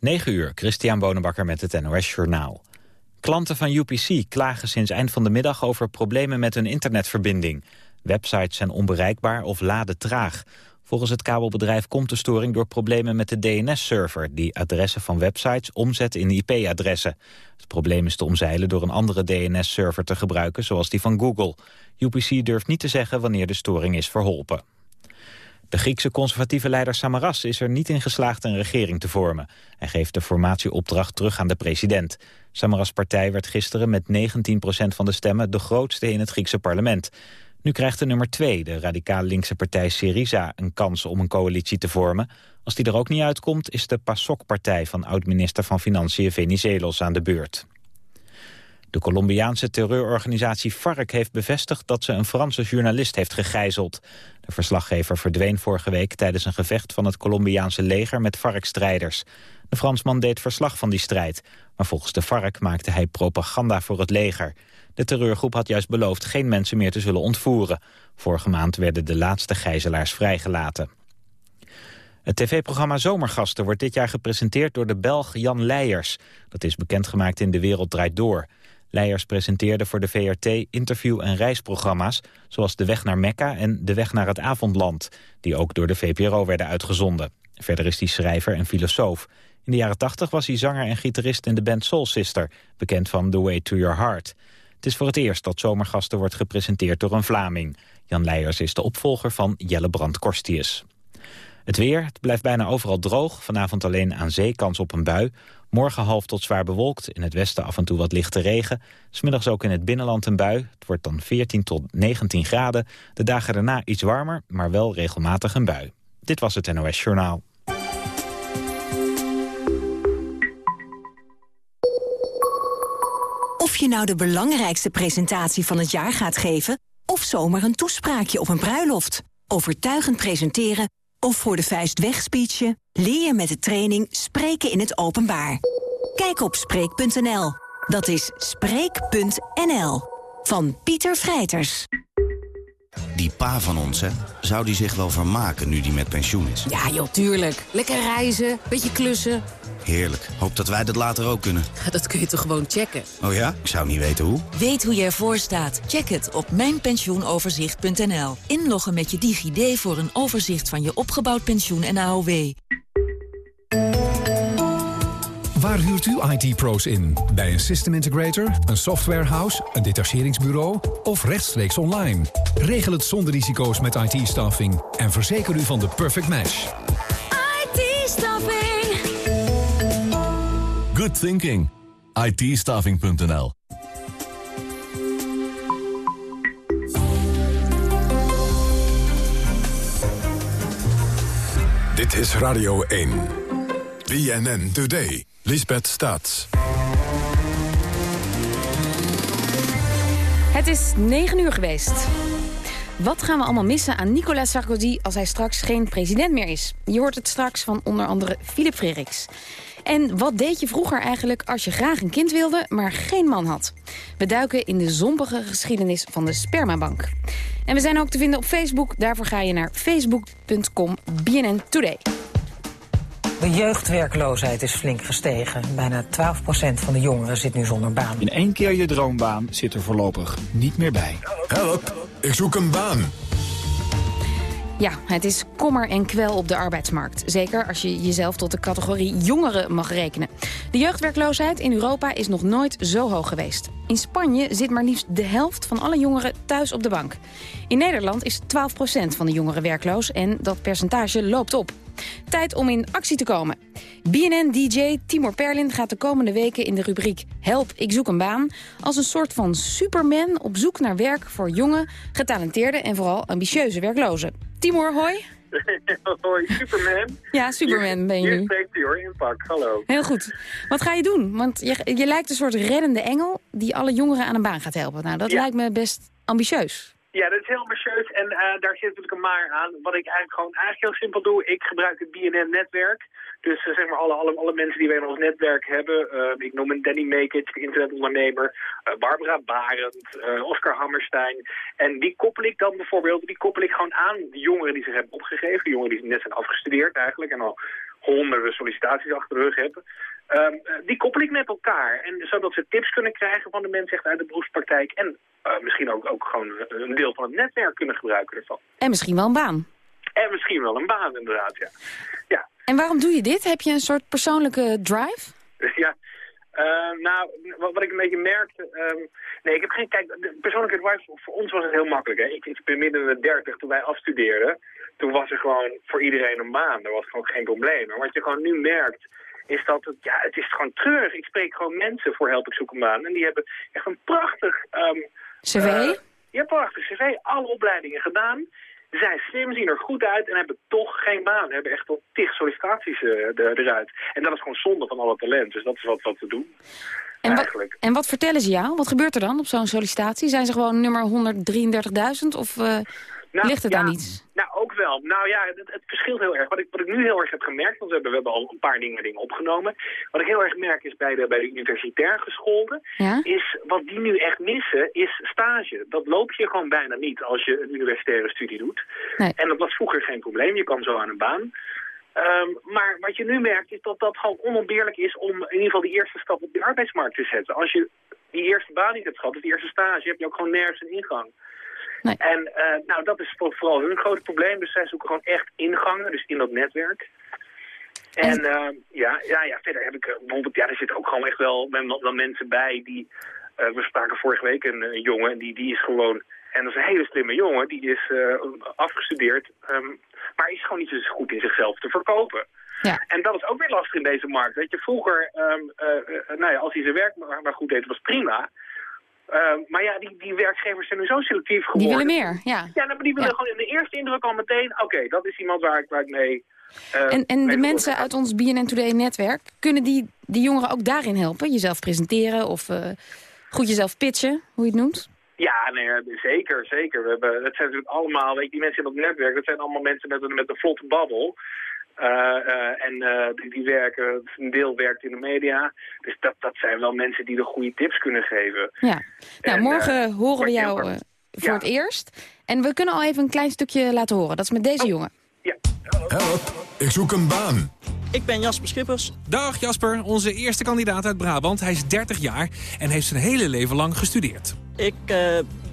9 uur, Christian Bonenbakker met het NOS Journaal. Klanten van UPC klagen sinds eind van de middag over problemen met hun internetverbinding. Websites zijn onbereikbaar of laden traag. Volgens het kabelbedrijf komt de storing door problemen met de DNS-server... die adressen van websites omzet in IP-adressen. Het probleem is te omzeilen door een andere DNS-server te gebruiken... zoals die van Google. UPC durft niet te zeggen wanneer de storing is verholpen. De Griekse conservatieve leider Samaras is er niet in geslaagd een regering te vormen. Hij geeft de formatieopdracht terug aan de president. Samaras' partij werd gisteren met 19% van de stemmen de grootste in het Griekse parlement. Nu krijgt de nummer 2, de radicaal linkse partij Syriza, een kans om een coalitie te vormen. Als die er ook niet uitkomt, is de PASOK-partij van oud-minister van Financiën Venizelos aan de beurt. De Colombiaanse terreurorganisatie FARC heeft bevestigd dat ze een Franse journalist heeft gegijzeld. De verslaggever verdween vorige week tijdens een gevecht van het Colombiaanse leger met FARC-strijders. De Fransman deed verslag van die strijd, maar volgens de FARC maakte hij propaganda voor het leger. De terreurgroep had juist beloofd geen mensen meer te zullen ontvoeren. Vorige maand werden de laatste gijzelaars vrijgelaten. Het tv-programma Zomergasten wordt dit jaar gepresenteerd door de Belg Jan Leijers. Dat is bekendgemaakt in De Wereld Draait Door. Leijers presenteerde voor de VRT interview- en reisprogramma's... zoals De Weg naar Mekka en De Weg naar het Avondland... die ook door de VPRO werden uitgezonden. Verder is hij schrijver en filosoof. In de jaren 80 was hij zanger en gitarist in de band Soul Sister... bekend van The Way to Your Heart. Het is voor het eerst dat Zomergasten wordt gepresenteerd door een Vlaming. Jan Leijers is de opvolger van Jelle Brand Korstius. Het weer, het blijft bijna overal droog. Vanavond alleen aan zee kans op een bui. Morgen half tot zwaar bewolkt. In het westen af en toe wat lichte regen. Smiddags ook in het binnenland een bui. Het wordt dan 14 tot 19 graden. De dagen daarna iets warmer, maar wel regelmatig een bui. Dit was het NOS Journaal. Of je nou de belangrijkste presentatie van het jaar gaat geven... of zomaar een toespraakje op een bruiloft. Overtuigend presenteren of voor de vuist wegspeechen... leer je met de training Spreken in het Openbaar. Kijk op Spreek.nl. Dat is Spreek.nl. Van Pieter Vrijters. Die pa van ons, hè? Zou die zich wel vermaken nu die met pensioen is? Ja, joh, tuurlijk. Lekker reizen, beetje klussen. Heerlijk. Hoop dat wij dat later ook kunnen. Dat kun je toch gewoon checken? Oh ja? Ik zou niet weten hoe. Weet hoe je ervoor staat? Check het op mijnpensioenoverzicht.nl. Inloggen met je DigiD voor een overzicht van je opgebouwd pensioen en AOW. Waar huurt u IT-pro's in? Bij een system integrator, een softwarehouse, een detacheringsbureau of rechtstreeks online? Regel het zonder risico's met IT-staffing en verzeker u van de perfect match. Good thinking. IT-staffing.nl Dit is Radio 1. BNN Today. Lisbeth Staats. Het is negen uur geweest. Wat gaan we allemaal missen aan Nicolas Sarkozy als hij straks geen president meer is? Je hoort het straks van onder andere Philip Frederiks. En wat deed je vroeger eigenlijk als je graag een kind wilde, maar geen man had? We duiken in de zompige geschiedenis van de spermabank. En we zijn ook te vinden op Facebook. Daarvoor ga je naar facebook.com BNN Today. De jeugdwerkloosheid is flink gestegen. Bijna 12% van de jongeren zit nu zonder baan. In één keer je droombaan zit er voorlopig niet meer bij. Help, ik zoek een baan. Ja, het is kommer en kwel op de arbeidsmarkt. Zeker als je jezelf tot de categorie jongeren mag rekenen. De jeugdwerkloosheid in Europa is nog nooit zo hoog geweest. In Spanje zit maar liefst de helft van alle jongeren thuis op de bank. In Nederland is 12% van de jongeren werkloos en dat percentage loopt op. Tijd om in actie te komen. BNN-DJ Timor Perlin gaat de komende weken in de rubriek Help, ik zoek een baan... als een soort van superman op zoek naar werk voor jonge, getalenteerde... en vooral ambitieuze werklozen. Timor, hoi. Hoi, Superman. Ja, Superman ben je Hier nu. spreekt hij hoor, Impact. Hallo. Heel goed. Wat ga je doen? Want je, je lijkt een soort reddende engel... die alle jongeren aan een baan gaat helpen. Nou, dat Ja. lijkt me best ambitieus. Ja, dat is heel ambitieus en eh, daar zit natuurlijk een maar aan. Wat ik eigenlijk gewoon eigenlijk heel simpel doe, ik gebruik het BNN-netwerk. Dus eh, zeg maar alle, alle, alle mensen die wij in ons netwerk hebben. eh, ik noem een Danny Mekic, de internetondernemer. eh, Barbara Barend, Oscar Hammerstein. En die koppel ik dan bijvoorbeeld, die koppel ik gewoon aan de jongeren die zich hebben opgegeven. De jongeren die net zijn afgestudeerd eigenlijk en al honderden sollicitaties achter de rug hebben. Ehm, die koppel ik met elkaar. En zodat ze tips kunnen krijgen van de mensen echt uit de beroepspraktijk. En misschien ook, ook gewoon een deel van het netwerk kunnen gebruiken ervan. En misschien wel een baan. En misschien wel een baan, inderdaad, ja. ja. En waarom doe je dit? Heb je een soort persoonlijke drive? Ja, uh, nou, wat, ik een beetje merkte... Um, nee, ik heb geen... Kijk, de persoonlijke drive, voor ons was het heel makkelijk. Hè? Ik, ik ben midden in de dertig, toen wij afstudeerden... toen was er gewoon voor iedereen een baan. Er was gewoon geen probleem. Maar wat je gewoon nu merkt is dat het, ja, het is gewoon treurig. Ik spreek gewoon mensen voor Help Ik Zoek een Baan. En die hebben echt een prachtig... Um, cv? Uh, ja, prachtig cv. Alle opleidingen gedaan. Zijn slim, zien er goed uit en hebben toch geen baan. Hebben echt al tig sollicitaties uh, eruit. En dat is gewoon zonde van alle talent. Dus dat is wat, wat we doen. En wat, en wat vertellen ze jou? Wat gebeurt er dan op zo'n sollicitatie? Zijn ze gewoon nummer 133.000 of uh, nou, ligt het ja, aan iets? Nou, ook wel. Nou ja, het, het, verschilt heel erg. Wat ik, wat ik nu heel erg heb gemerkt, want we hebben, we hebben al een paar dingen, dingen opgenomen. Wat ik heel erg merk is bij de, bij de universitair gescholden, is wat die nu echt missen, is stage. Dat loop je gewoon bijna niet als je een universitaire studie doet. Nee. En dat was vroeger geen probleem. Je kan zo aan een baan. Um, maar wat je nu merkt is dat dat gewoon onontbeerlijk is om in ieder geval die eerste stap op de arbeidsmarkt te zetten. Als je die eerste baan niet hebt gehad, of die eerste stage, heb je ook gewoon nergens een ingang. Nee. En uh, nou, dat is vooral hun grote probleem. Dus zij zoeken gewoon echt ingangen, dus in dat netwerk. En, en uh, ja, ja, ja, verder heb ik uh, bijvoorbeeld, ja, er zitten ook gewoon echt wel, wel mensen bij die, we spraken vorige week een, een jongen, die, die is gewoon, en dat is een hele slimme jongen, die is afgestudeerd, um, maar is gewoon niet zo goed in zichzelf te verkopen. Ja. En dat is ook weer lastig in deze markt. Weet je, vroeger, um, nou ja, als hij zijn werk maar, maar goed deed, was prima. Uh, maar ja, die, die werkgevers zijn nu zo selectief geworden. Die willen meer, ja. Ja, maar die willen gewoon in de eerste indruk al meteen... oké, dat is iemand waar ik, waar ik mee... Uh, en en de mensen uit ons BNN Today-netwerk... kunnen die, die jongeren ook daarin helpen? Jezelf presenteren of uh, goed jezelf pitchen, hoe je het noemt? Ja, nee, zeker, zeker. We hebben, het zijn natuurlijk allemaal, weet je, die mensen in dat netwerk, dat zijn allemaal mensen met een, met een vlotte babbel. Uh, uh, en uh, die, die, werken, een deel werkt in de media. Dus dat, dat zijn wel mensen die de goede tips kunnen geven. Ja. Nou, morgen horen we jou voor ja. het eerst. En we kunnen al even een klein stukje laten horen. Dat is met deze oh. jongen. Ja. Help, ik zoek een baan. Ik ben Jasper Schippers. Dag Jasper, onze eerste kandidaat uit Brabant. Hij is 30 jaar en heeft zijn hele leven lang gestudeerd. Ik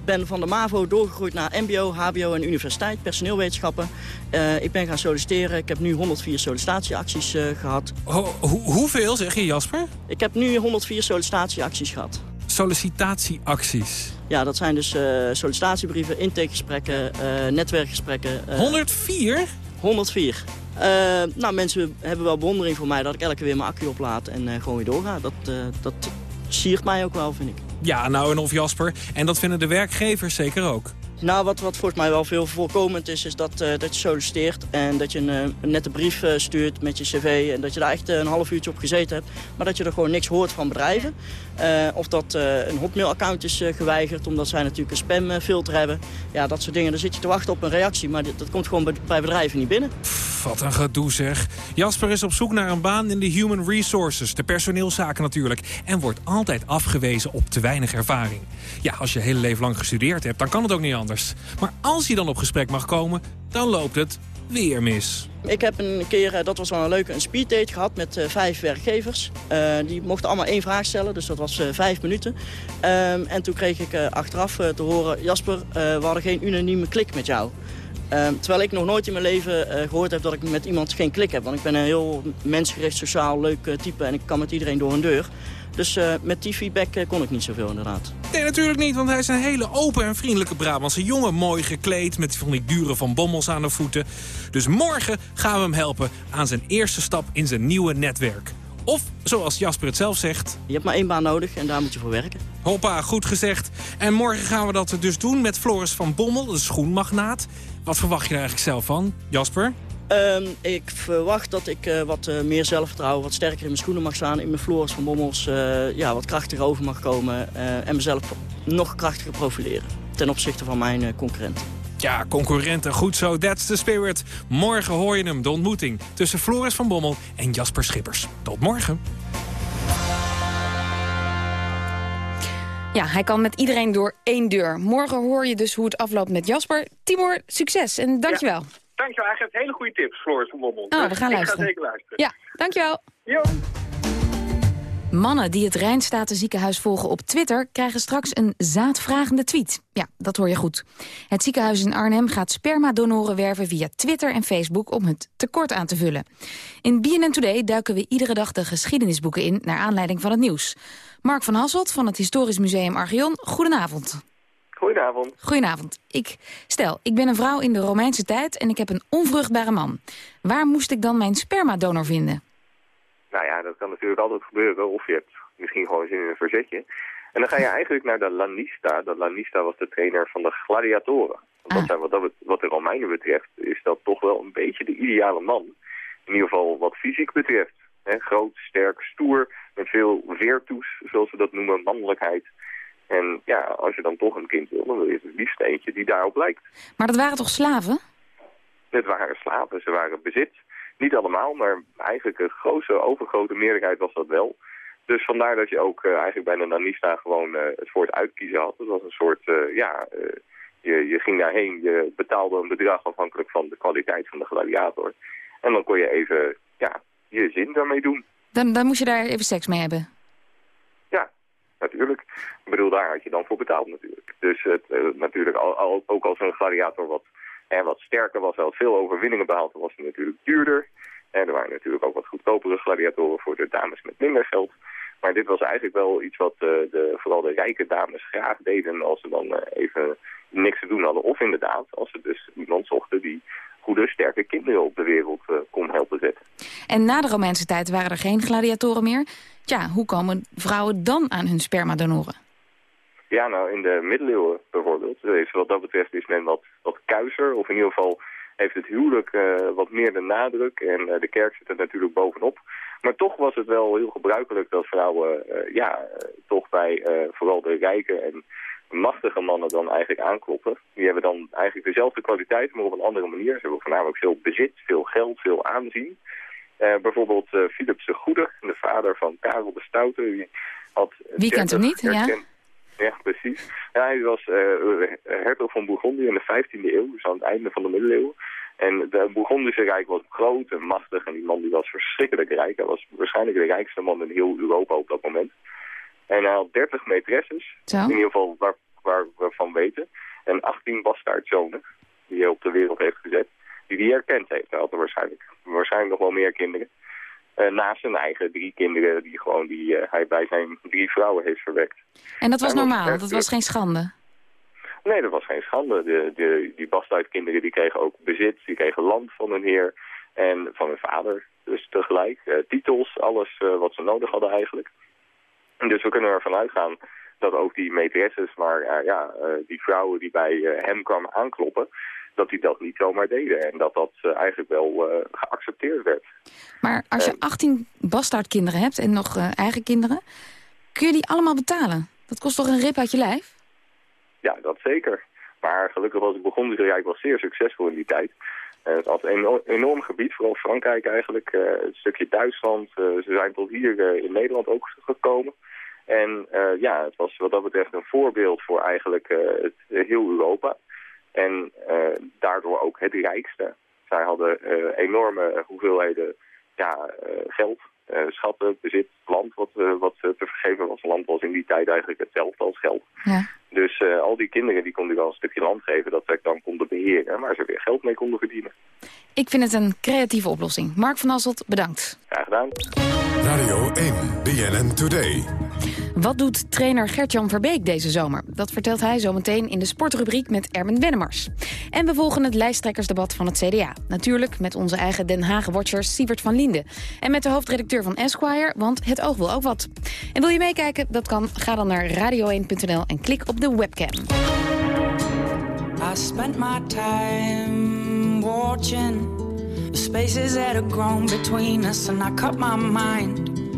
ben van de MAVO doorgegroeid naar mbo, hbo en universiteit, personeelwetenschappen. Uh, ik ben gaan solliciteren. Ik heb nu 104 sollicitatieacties uh, gehad. Ho ho hoeveel zeg je Jasper? Ik heb nu 104 sollicitatieacties gehad. Sollicitatieacties? Ja, dat zijn dus uh, sollicitatiebrieven, intakegesprekken, netwerkgesprekken. 104? 104. nou, mensen hebben wel bewondering voor mij dat ik elke keer weer mijn accu oplaad en gewoon weer doorga. Dat, dat siert mij ook wel, vind ik. Ja, nou en of Jasper. En dat vinden de werkgevers zeker ook. Nou, wat, wat volgens mij wel veel voorkomend is, is dat, uh, dat je solliciteert en dat je een, uh, een nette brief uh, stuurt met je cv en dat je daar echt een half uurtje op gezeten hebt, maar dat je er gewoon niks hoort van bedrijven. of dat een hotmail-account is geweigerd omdat zij natuurlijk een spamfilter hebben. Ja, dat soort dingen. Dan zit je te wachten op een reactie, maar dat, komt gewoon bij, bedrijven niet binnen. Wat een gedoe zeg. Jasper is op zoek naar een baan in de human resources, de personeelszaken natuurlijk, en wordt altijd afgewezen op te weinig ervaring. Ja, als je hele leven lang gestudeerd hebt, dan kan het ook niet anders. Maar als hij dan op gesprek mag komen, dan loopt het weer mis. Ik heb een keer, eh, dat was wel een leuke, een speeddate gehad met uh, vijf werkgevers. Uh, die mochten allemaal één vraag stellen, dus dat was vijf minuten. Um, en toen kreeg ik achteraf te horen, Jasper, we hadden geen unanieme klik met jou. Um, terwijl ik nog nooit in mijn leven gehoord heb dat ik met iemand geen klik heb. Want ik ben een heel mensgericht, sociaal, leuk type en ik kan met iedereen door een deur. Dus uh, met die feedback uh, kon ik niet zoveel inderdaad. Nee, natuurlijk niet, want hij is een hele open en vriendelijke Brabantse jongen. Mooi gekleed, met van die dure van bommels aan de voeten. Dus morgen gaan we hem helpen aan zijn eerste stap in zijn nieuwe netwerk. Of, zoals Jasper het zelf zegt... Je hebt maar één baan nodig en daar moet je voor werken. Hoppa, goed gezegd. En morgen gaan we dat dus doen met Floris van Bommel, de schoenmagnaat. Wat verwacht je er eigenlijk zelf van, Jasper? Um, ik verwacht dat ik uh, wat uh, meer zelfvertrouwen, wat sterker in mijn schoenen mag staan. In mijn floors van Bommels uh, ja, wat krachtiger over mag komen. en mezelf nog krachtiger profileren ten opzichte van mijn concurrenten. Ja, concurrenten, goed zo, that's the spirit. Morgen hoor je hem, de ontmoeting tussen Floris van Bommel en Jasper Schippers. Tot morgen. Ja, hij kan met iedereen door één deur. Morgen hoor je dus hoe het afloopt met Jasper. Timor, succes en dankjewel. Ja. Dankjewel, hij geeft hele goede tips, Floris van Bommel. Oh, we gaan ik luisteren. ga zeker luisteren. Ja, dankjewel. Jo. Mannen die het Rijnstatenziekenhuis volgen op Twitter... krijgen straks een zaadvragende tweet. Ja, dat hoor je goed. Het ziekenhuis in Arnhem gaat spermadonoren werven via Twitter en Facebook... om het tekort aan te vullen. In BNN Today duiken we iedere dag de geschiedenisboeken in... naar aanleiding van het nieuws. Mark van Hasselt van het Historisch Museum Archeon, goedenavond. Goedenavond. Goedenavond. Ik, stel, ik ben een vrouw in de Romeinse tijd en ik heb een onvruchtbare man. Waar moest ik dan mijn spermadonor vinden? Nou ja, dat kan natuurlijk altijd gebeuren. Of je hebt misschien gewoon zin in een verzetje. En dan ga je eigenlijk naar de Lanista. De Lanista was de trainer van de gladiatoren. Want dat zijn wat, dat, wat de Romeinen betreft, is dat toch wel een beetje de ideale man. In ieder geval wat fysiek betreft. Groot, sterk, stoer, met veel veertoes, zoals we dat noemen, mannelijkheid. En ja, als je dan toch een kind wil, dan wil je het liefst eentje die daarop lijkt. Maar dat waren toch slaven? Het waren slaven, ze waren bezit. Niet allemaal, maar eigenlijk een grote, overgrote meerderheid was dat wel. Dus vandaar dat je ook eh, eigenlijk bij de Nanista gewoon eh, het het uitkiezen had. Het was een soort, eh, ja, je, je ging daarheen, je betaalde een bedrag afhankelijk van de kwaliteit van de gladiator. En dan kon je even, ja, je zin daarmee doen. Dan, dan moest je daar even seks mee hebben. Ik bedoel, daar had je dan voor betaald natuurlijk. Dus het, eh, natuurlijk, al, al- ook als een gladiator wat, eh, wat sterker was, wel veel overwinningen behaald, dan was hij natuurlijk duurder. En er waren natuurlijk ook wat goedkopere gladiatoren voor de dames met minder geld. Maar dit was eigenlijk wel iets wat eh, de, vooral de rijke dames graag deden als ze dan eh, even niks te doen hadden. Of inderdaad, als ze dus iemand zochten die goede, sterke kinderen op de wereld eh, kon helpen zetten. En na de Romeinse tijd waren er geen gladiatoren meer. Tja, hoe komen vrouwen dan aan hun spermadonoren? Ja, nou in de middeleeuwen bijvoorbeeld, is wat dat betreft is men wat, wat kuiser. Of in ieder geval heeft het huwelijk eh, wat meer de nadruk en eh, de kerk zit er natuurlijk bovenop. Maar toch was het wel heel gebruikelijk dat vrouwen eh, ja, toch bij eh, vooral de rijke en machtige mannen dan eigenlijk aankloppen. Die hebben dan eigenlijk dezelfde kwaliteiten, maar op een andere manier. Ze hebben voornamelijk veel bezit, veel geld, veel aanzien. Eh, bijvoorbeeld eh, Philips de Goede, de vader van Karel de Stoute. Die had Wie kent hem niet, ja? ja, precies. Ja, hij was eh, hertog van Bourgondië in de 15e eeuw, dus aan het einde van de middeleeuwen. En het Bourgondische rijk was groot en machtig en die man die was verschrikkelijk rijk. Hij was waarschijnlijk de rijkste man in heel Europa op dat moment. En hij had 30 maîtresses, in ieder geval waar, waar we van weten. En 18 bastaardzonen die hij op de wereld heeft gezet, die hij herkend heeft. Hij had er waarschijnlijk, waarschijnlijk nog wel meer kinderen. Eh, naast zijn eigen drie kinderen die, gewoon die eh, hij bij zijn drie vrouwen heeft verwekt. En dat was Hij normaal, dat was geen schande. Nee, dat was geen schande. De, de, die bastuitkinderen die kregen ook bezit, die kregen land van hun heer en van hun vader. Dus tegelijk, eh, titels, alles eh, wat ze nodig hadden eigenlijk. En dus we kunnen ervan uitgaan dat ook die maîtresses, maar eh, ja, die vrouwen die bij hem kwamen aankloppen, dat die dat niet zomaar deden. En dat dat eigenlijk wel geaccepteerd werd. Maar als je 18 bastaardkinderen hebt en nog eigen kinderen... kun je die allemaal betalen? Dat kost toch een rip uit je lijf? Ja, dat zeker. Maar gelukkig was het Burgondische Rijk wel zeer succesvol in die tijd. Eh, het had een enorm, gebied, vooral Frankrijk eigenlijk. eh, een stukje Duitsland. eh, ze zijn tot hier eh, in Nederland ook gekomen. En eh, ja, het was wat dat betreft een voorbeeld voor eigenlijk eh, heel Europa. En eh, daardoor ook het rijkste. Zij hadden eh, enorme hoeveelheden ja, eh, geld, eh, schatten, bezit, land wat, eh, wat eh, te vergeven was. Land was in die tijd eigenlijk hetzelfde als geld. Ja. Dus eh, al die kinderen die konden wel een stukje land geven dat zij dan konden beheren, waar ze weer geld mee konden verdienen. Ik vind het een creatieve oplossing. Mark van Asselt, bedankt. Graag gedaan. Radio 1, BNN Today. Wat doet trainer Gertjan Verbeek deze zomer? Dat vertelt hij zometeen in de sportrubriek met Erben Wennemars. En we volgen het lijsttrekkersdebat van het CDA. Natuurlijk met onze eigen Den Haag-watcher Sievert van Linden. En met de hoofdredacteur van Esquire, want het oog wil ook wat. En wil je meekijken? Dat kan. Ga dan naar radio1.nl en klik op de webcam. Time watching the grown between us, and I cut my mind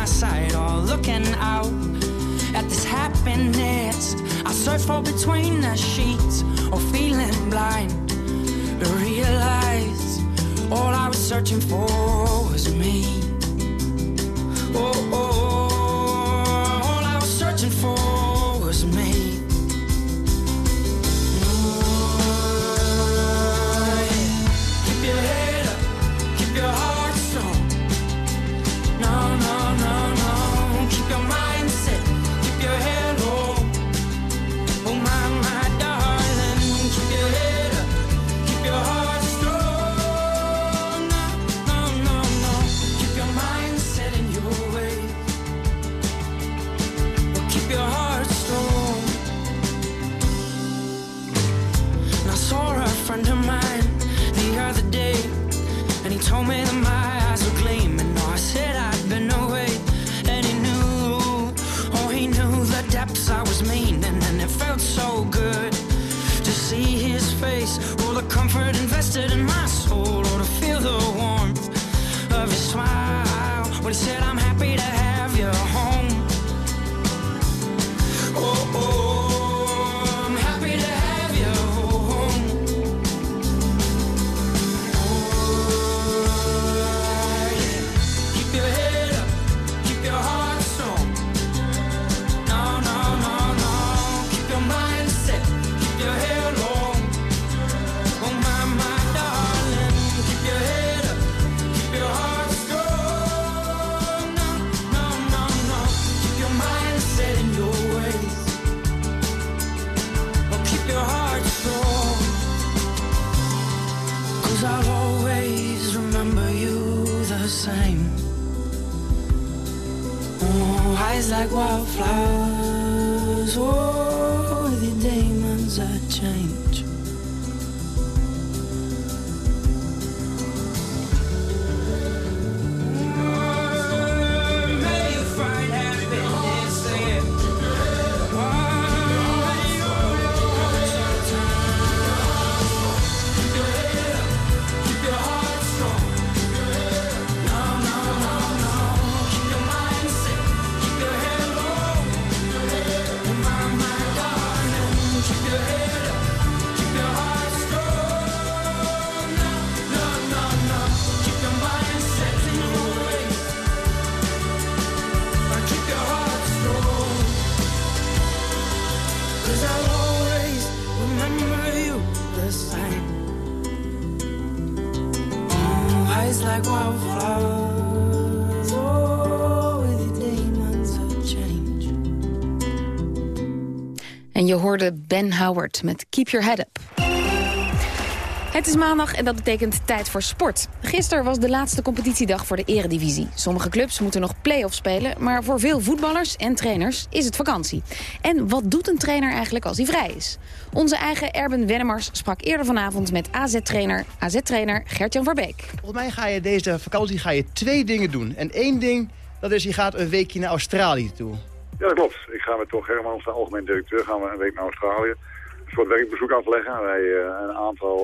my side. Oh, looking out at this happiness. I search for between the sheets or feeling blind. To realize all I was searching for was me. Oh, oh, like wildflowers. Oh, hoorde Ben Howard met Keep Your Head Up. Het is maandag en dat betekent tijd voor sport. Gisteren was de laatste competitiedag voor de eredivisie. Sommige clubs moeten nog play-offs spelen... maar voor veel voetballers en trainers is het vakantie. En wat doet een trainer eigenlijk als hij vrij is? Onze eigen Erben Wennemars sprak eerder vanavond met AZ-trainer AZ -trainer Gert-Jan Verbeek. Volgens mij ga je deze vakantie ga je twee dingen doen. En één ding, dat is je gaat een weekje naar Australië toe. Ja, dat klopt. Ik ga met Toch Hermans, de algemeen directeur, gaan we een week naar Australië. Een soort werkbezoek afleggen bij eh, een aantal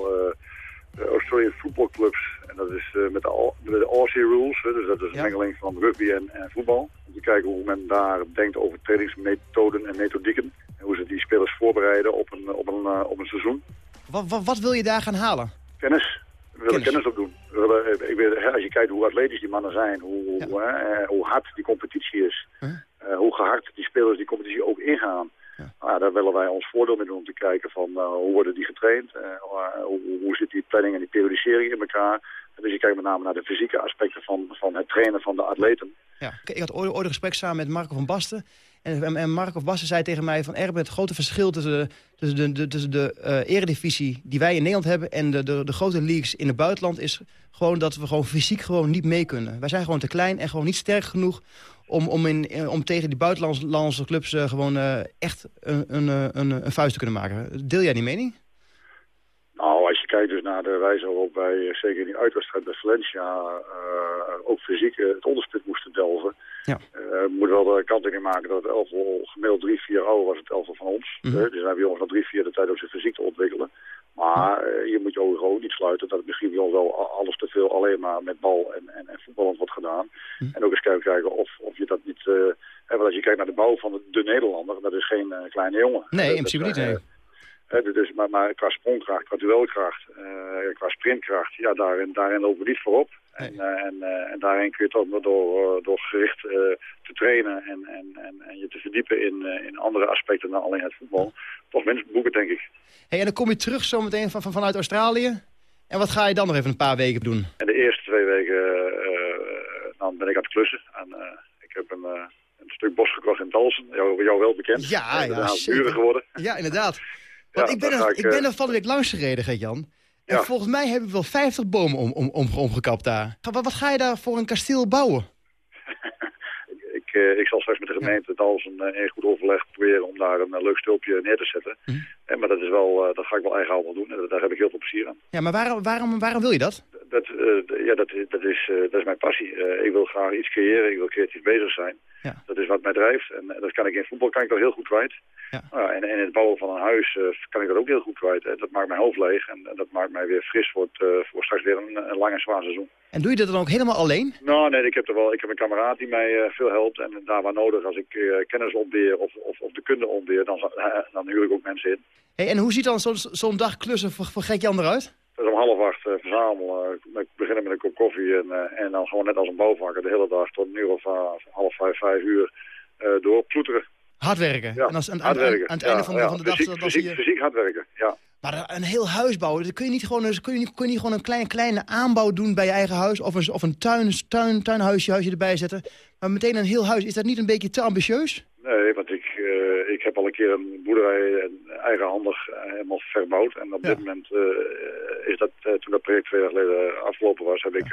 uh, Australian voetbalclubs. En dat is met, de, de Aussie rules, hè, dus dat is een mengeling van rugby en, en voetbal. Om te kijken hoe men daar denkt over trainingsmethoden en methodieken. En hoe ze die spelers voorbereiden op een, op een, op een seizoen. Wat, wat, wat wil je daar gaan halen? Kennis. We willen kennis, kennis opdoen. Willen, ik weet, als je kijkt hoe atletisch die mannen zijn, hoe, ja. hoe, hoe hard die competitie is, huh? Uh, hoe gehard die spelers die competitie ook ingaan. Ja. Nou, daar willen wij ons voordeel mee doen om te kijken van uh, hoe worden die getraind, hoe, hoe zit die planning en die periodisering in elkaar. Dus je kijkt met name naar de fysieke aspecten van, van het trainen van de atleten. Ja, ik had ooit, ooit een gesprek samen met Marco van Basten. En, en Marco van Basten zei tegen mij van Erben, het grote verschil tussen de, tussen de, de, tussen de uh, eredivisie die wij in Nederland hebben en de, de, de grote leagues in het buitenland is gewoon dat we gewoon fysiek gewoon niet mee kunnen. Wij zijn gewoon te klein en gewoon niet sterk genoeg om, om, in, om tegen die buitenlandse clubs uh, gewoon uh, echt een, een, een, een vuist te kunnen maken. Deel jij die mening? Nou, als je kijkt dus naar de wijze waarop wij, zeker in die uitwedstrijd bij Valencia, uh, ook fysiek het onderspit moesten delven. Ja. Moet wel de kanttekening maken dat het elftal gemiddeld drie, vier ouder was het elftal van ons. Mm -hmm. dus dan hebben jongens nog drie, vier de tijd om zich fysiek te ontwikkelen. Maar uh, je moet je ogen ook niet sluiten dat het misschien ons wel alles te veel alleen maar met bal en, en, en voetballend wordt gedaan. Hm. En ook eens kijken of, of je dat niet... Uh, want als je kijkt naar de bouw van de, de Nederlander, dat is geen uh, kleine jongen. Nee, in principe niet, nee. Dus, maar, maar qua sprongkracht, qua duelkracht, qua sprintkracht, ja, daarin, daarin lopen we niet voorop. En, uh, en, uh, en daarin kun je toch door, door gericht uh, te trainen en, en, en, en, je te verdiepen in, in andere aspecten dan alleen het voetbal. Toch minstens boeken, denk ik. Hey, en dan kom je terug zometeen van, van, vanuit Australië. En wat ga je dan nog even een paar weken doen? En de eerste twee weken dan ben ik aan het klussen. En, ik heb een, een stuk bos gekocht in Dalsen, jou, jou wel bekend. Ja, ja, buren geworden. Ja, inderdaad. Want ja, ik ben er, ik, ik ben er van de week langs gereden, Gert-Jan. En volgens mij hebben we wel 50 bomen om, om, om, omgekapt daar. Wat, wat ga je daar voor een kasteel bouwen? ik, uh, ik zal straks met de gemeente het als een, een goed overleg proberen om daar een, een leuk stulpje neer te zetten. Mm. En, maar dat, is wel, dat ga ik wel eigenhandig doen en daar heb ik heel veel plezier aan. Ja, maar waarom, waarom, waarom wil je dat? Dat, uh, ja, dat, dat, is, dat is mijn passie. ik wil graag iets creëren, ik wil creatief bezig zijn. Ja. Dat is wat mij drijft en dat kan ik in voetbal kan ik dat heel goed kwijt. Ja. Uh, en, en in het bouwen van een huis uh, kan ik dat ook heel goed kwijt. Hè. Dat maakt mijn hoofd leeg en, en dat maakt mij weer fris voor, het, voor straks weer een, een lang en zwaar seizoen. En doe je dat dan ook helemaal alleen? Nou, nee, ik heb, er wel, ik heb een kameraad die mij veel helpt. En daar waar nodig, als ik kennis ontbeer of, of, of de kunde ontbeer, dan, dan huur ik ook mensen in. Hey, en hoe ziet dan zo'n zo dag klussen voor, voor Gert-Jan eruit? Dus om half acht verzamelen, ik beginnen met een kop koffie en, en dan gewoon net als een bouwvakker de hele dag tot een uur of half vijf, vijf uur doorploeteren. Hard werken. Ja, en als, aan, hard werken. aan, het einde van, de, ja, van de dag... Fysiek, fysiek, je... fysiek hard werken, ja. Maar een heel huis bouwen, kun je niet gewoon, kun je niet, kun je niet gewoon een kleine, kleine aanbouw doen bij je eigen huis? Of een, of een tuin, tuin, tuinhuisje huisje erbij zetten? Maar meteen een heel huis, is dat niet een beetje te ambitieus? Nee, want ik, uh, ik heb al een keer een boerderij eigenhandig uh, helemaal verbouwd. En op ja. dit moment uh, is dat, toen dat project twee jaar geleden afgelopen was, heb ik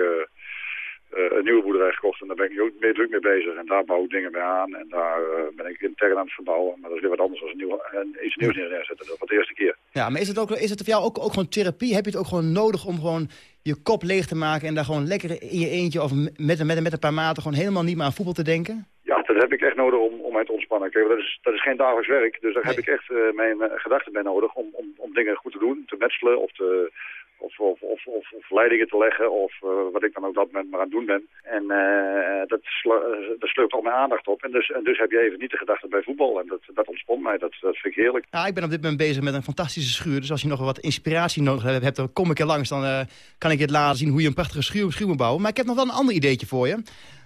uh, een nieuwe boerderij gekocht en daar ben ik ook mee druk mee bezig. En daar bouw ik dingen mee aan en daar uh, ben ik intern aan het verbouwen. Maar dat is weer wat anders dan een iets nieuws neerzetten. Dat was de eerste keer. Ja, maar is het, ook, is het voor jou ook, ook gewoon therapie? Heb je het ook gewoon nodig om gewoon je kop leeg te maken... en daar gewoon lekker in je eentje of met, met, met een paar maten gewoon helemaal niet meer aan voetbal te denken? Ja, dat heb ik echt nodig om, om mij te ontspannen. Kijk, dat, is, dat is geen dagelijks werk, dus daar nee. heb ik echt uh, mijn gedachten bij nodig om, om, om dingen goed te doen, te metselen of te of, of, of, of, leidingen te leggen of uh, wat ik dan ook dat moment maar aan het doen ben. En uh, dat, dat sleupt al mijn aandacht op. En dus, en dus heb je even niet de gedachte bij voetbal. En dat, dat ontspant mij. Dat, dat vind ik heerlijk. Ja, ik ben op dit moment bezig met een fantastische schuur. Dus als je nog wat inspiratie nodig hebt, dan kom ik er langs. Dan uh, kan ik je laten zien hoe je een prachtige schuur, schuur moet bouwen. Maar ik heb nog wel een ander ideetje voor je.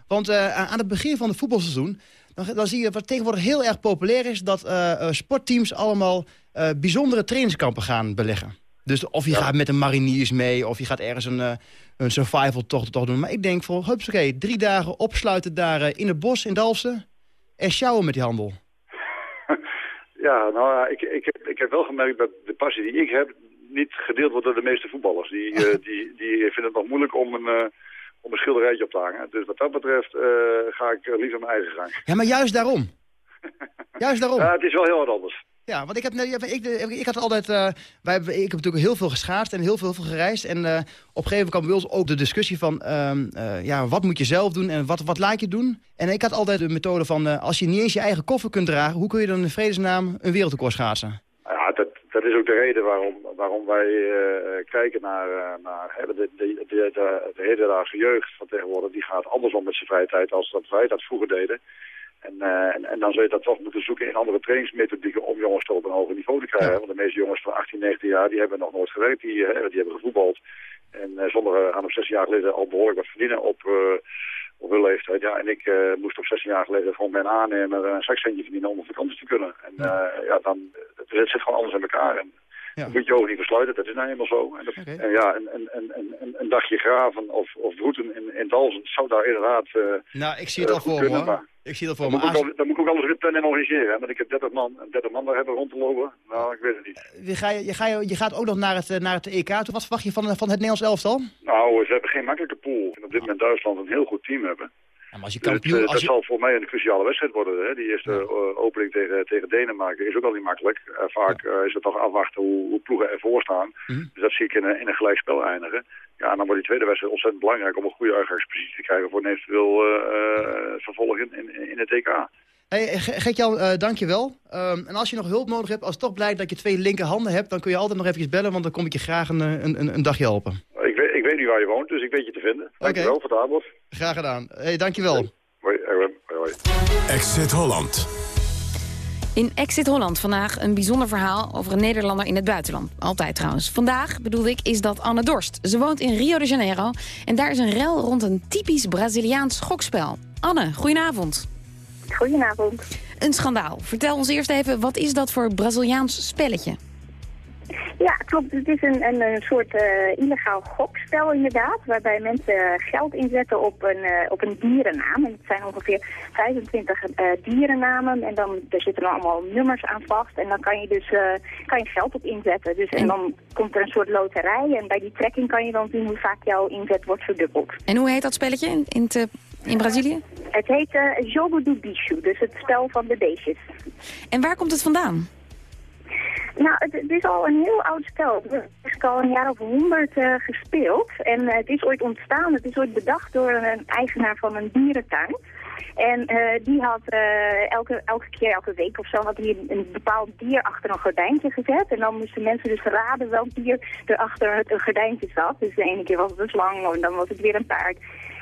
Want aan het begin van het voetbalseizoen... Dan, dan zie je wat tegenwoordig heel erg populair is... dat sportteams allemaal bijzondere trainingskampen gaan beleggen. Dus of je ja. gaat met een mariniers mee, of je gaat ergens een, uh, een survival tocht toch doen. Maar ik denk voor, hups, oké, drie dagen opsluiten daar uh, in het bos in Dalfsen en sjouwen met die handel. Ja, nou ja, ik, ik, heb, ik heb wel gemerkt dat de passie die ik heb niet gedeeld wordt door de meeste voetballers. Die, uh, die, die vinden het nog moeilijk om een, om een schilderijtje op te hangen. Dus wat dat betreft ga ik liever mijn eigen gang. Ja, maar juist daarom. juist daarom. Ja, het is wel heel wat anders. Ja, want ik heb, ik, ik had altijd, uh, wij ik heb natuurlijk heel veel geschaafd en heel veel, heel veel gereisd. En uh, op een gegeven moment kwam bij ons ook de discussie van, uh, ja, wat moet je zelf doen en wat, wat laat je doen? En ik had altijd de methode van, als je niet eens je eigen koffer kunt dragen, hoe kun je dan in vredesnaam een wereldrecord schaatsen? Ja, dat, dat is ook de reden waarom, waarom wij kijken naar, naar de, de, de, de, de hedendaagse jeugd van tegenwoordig. Die gaat andersom met zijn vrije tijd als dat wij dat vroeger deden. En, uh, en, en, dan zul je dat toch moeten zoeken in andere trainingsmethodieken om jongens toch op een hoger niveau te krijgen. Ja. Want de meeste jongens van 18, 19 jaar, die hebben nog nooit gewerkt, die, uh, die hebben gevoetbald. En uh, sommigen gaan op 16 jaar geleden al behoorlijk wat verdienen op, op hun leeftijd. Ja, en ik moest op 16 jaar geleden gewoon bij een aannemer een zakcentje verdienen om op vakantie te kunnen. En ja, ja dan, het, het zit gewoon anders in elkaar. En, ja. moet je ogen niet versluiten, dat is nou helemaal zo. En, dat, okay. en ja, een, een, een, een, dagje graven of, of broeten in, in Dalsen zou daar inderdaad uh, Nou, ik zie het al voor me hoor. Ik zie dat voor dan me. Moet ook, dan moet ik ook alles weer plannen en organiseren. Hè? Want ik heb 30 man, 30 man daar hebben rond te lopen. Nou, ik weet het niet. Je, ga, je, ga, je gaat ook nog naar het, naar het EK. Wat verwacht je van, van het Nederlands elftal? Nou, ze hebben geen makkelijke pool. En op dit moment Duitsland een heel goed team hebben. Ja, als je kampioen, dus, uh, dat je... zal voor mij een cruciale wedstrijd worden. Hè? Die eerste ja. uh, opening tegen, tegen Denemarken is ook al niet makkelijk. Uh, vaak ja. is het toch afwachten hoe, hoe ploegen ervoor staan. Mm -hmm. Dus dat zie ik in een, in een gelijkspel eindigen. Ja, en dan wordt die tweede wedstrijd ontzettend belangrijk om een goede uitgangspositie te krijgen voor een eventueel vervolg in, in, in het TK. Hey, Gert-Jan, uh, dank je wel. Um, en als je nog hulp nodig hebt, als het toch blijkt dat je twee linkerhanden hebt... dan kun je altijd nog even bellen, want dan kom ik je graag een, een, een dagje helpen. Ik weet, ik weet niet waar je woont, dus ik weet je te vinden. Dank okay. je wel voor het aanbod. Graag gedaan. Hey, dank je wel. Hoi, hoi, hoi. Exit Holland. In Exit Holland vandaag een bijzonder verhaal over een Nederlander in het buitenland. Altijd trouwens. Vandaag, bedoel ik, is dat Anne Dorst. Ze woont in Rio de Janeiro en daar is een rel rond een typisch Braziliaans gokspel. Anne, goedenavond. Goedenavond. Een schandaal. Vertel ons eerst even, wat is dat voor Braziliaans spelletje? Ja, klopt. Het is een, een, een soort uh, illegaal gokspel inderdaad, waarbij mensen geld inzetten op een, uh, op een dierennaam. En het zijn ongeveer 25 uh, eh, dierennamen en dan er zitten er allemaal nummers aan vast. En dan kan je dus kan je geld op inzetten. Dus, en dan komt er een soort loterij en bij die trekking kan je dan zien hoe vaak jouw inzet wordt verdubbeld. En hoe heet dat spelletje in, in, te, in Brazilië? Het heet uh, Jogo do Bicho, dus het spel van de beestjes. En waar komt het vandaan? Nou, het, is al een heel oud spel. Het is al een jaar of honderd uh, gespeeld. En uh, het is ooit ontstaan, het is ooit bedacht door een eigenaar van een dierentuin. En uh, die had elke, elke keer, elke week of zo, had hij een, een, bepaald dier achter een gordijntje gezet. En dan moesten mensen dus raden welk dier er achter het gordijntje zat. Dus de ene keer was het een slang en dan was het weer een paard.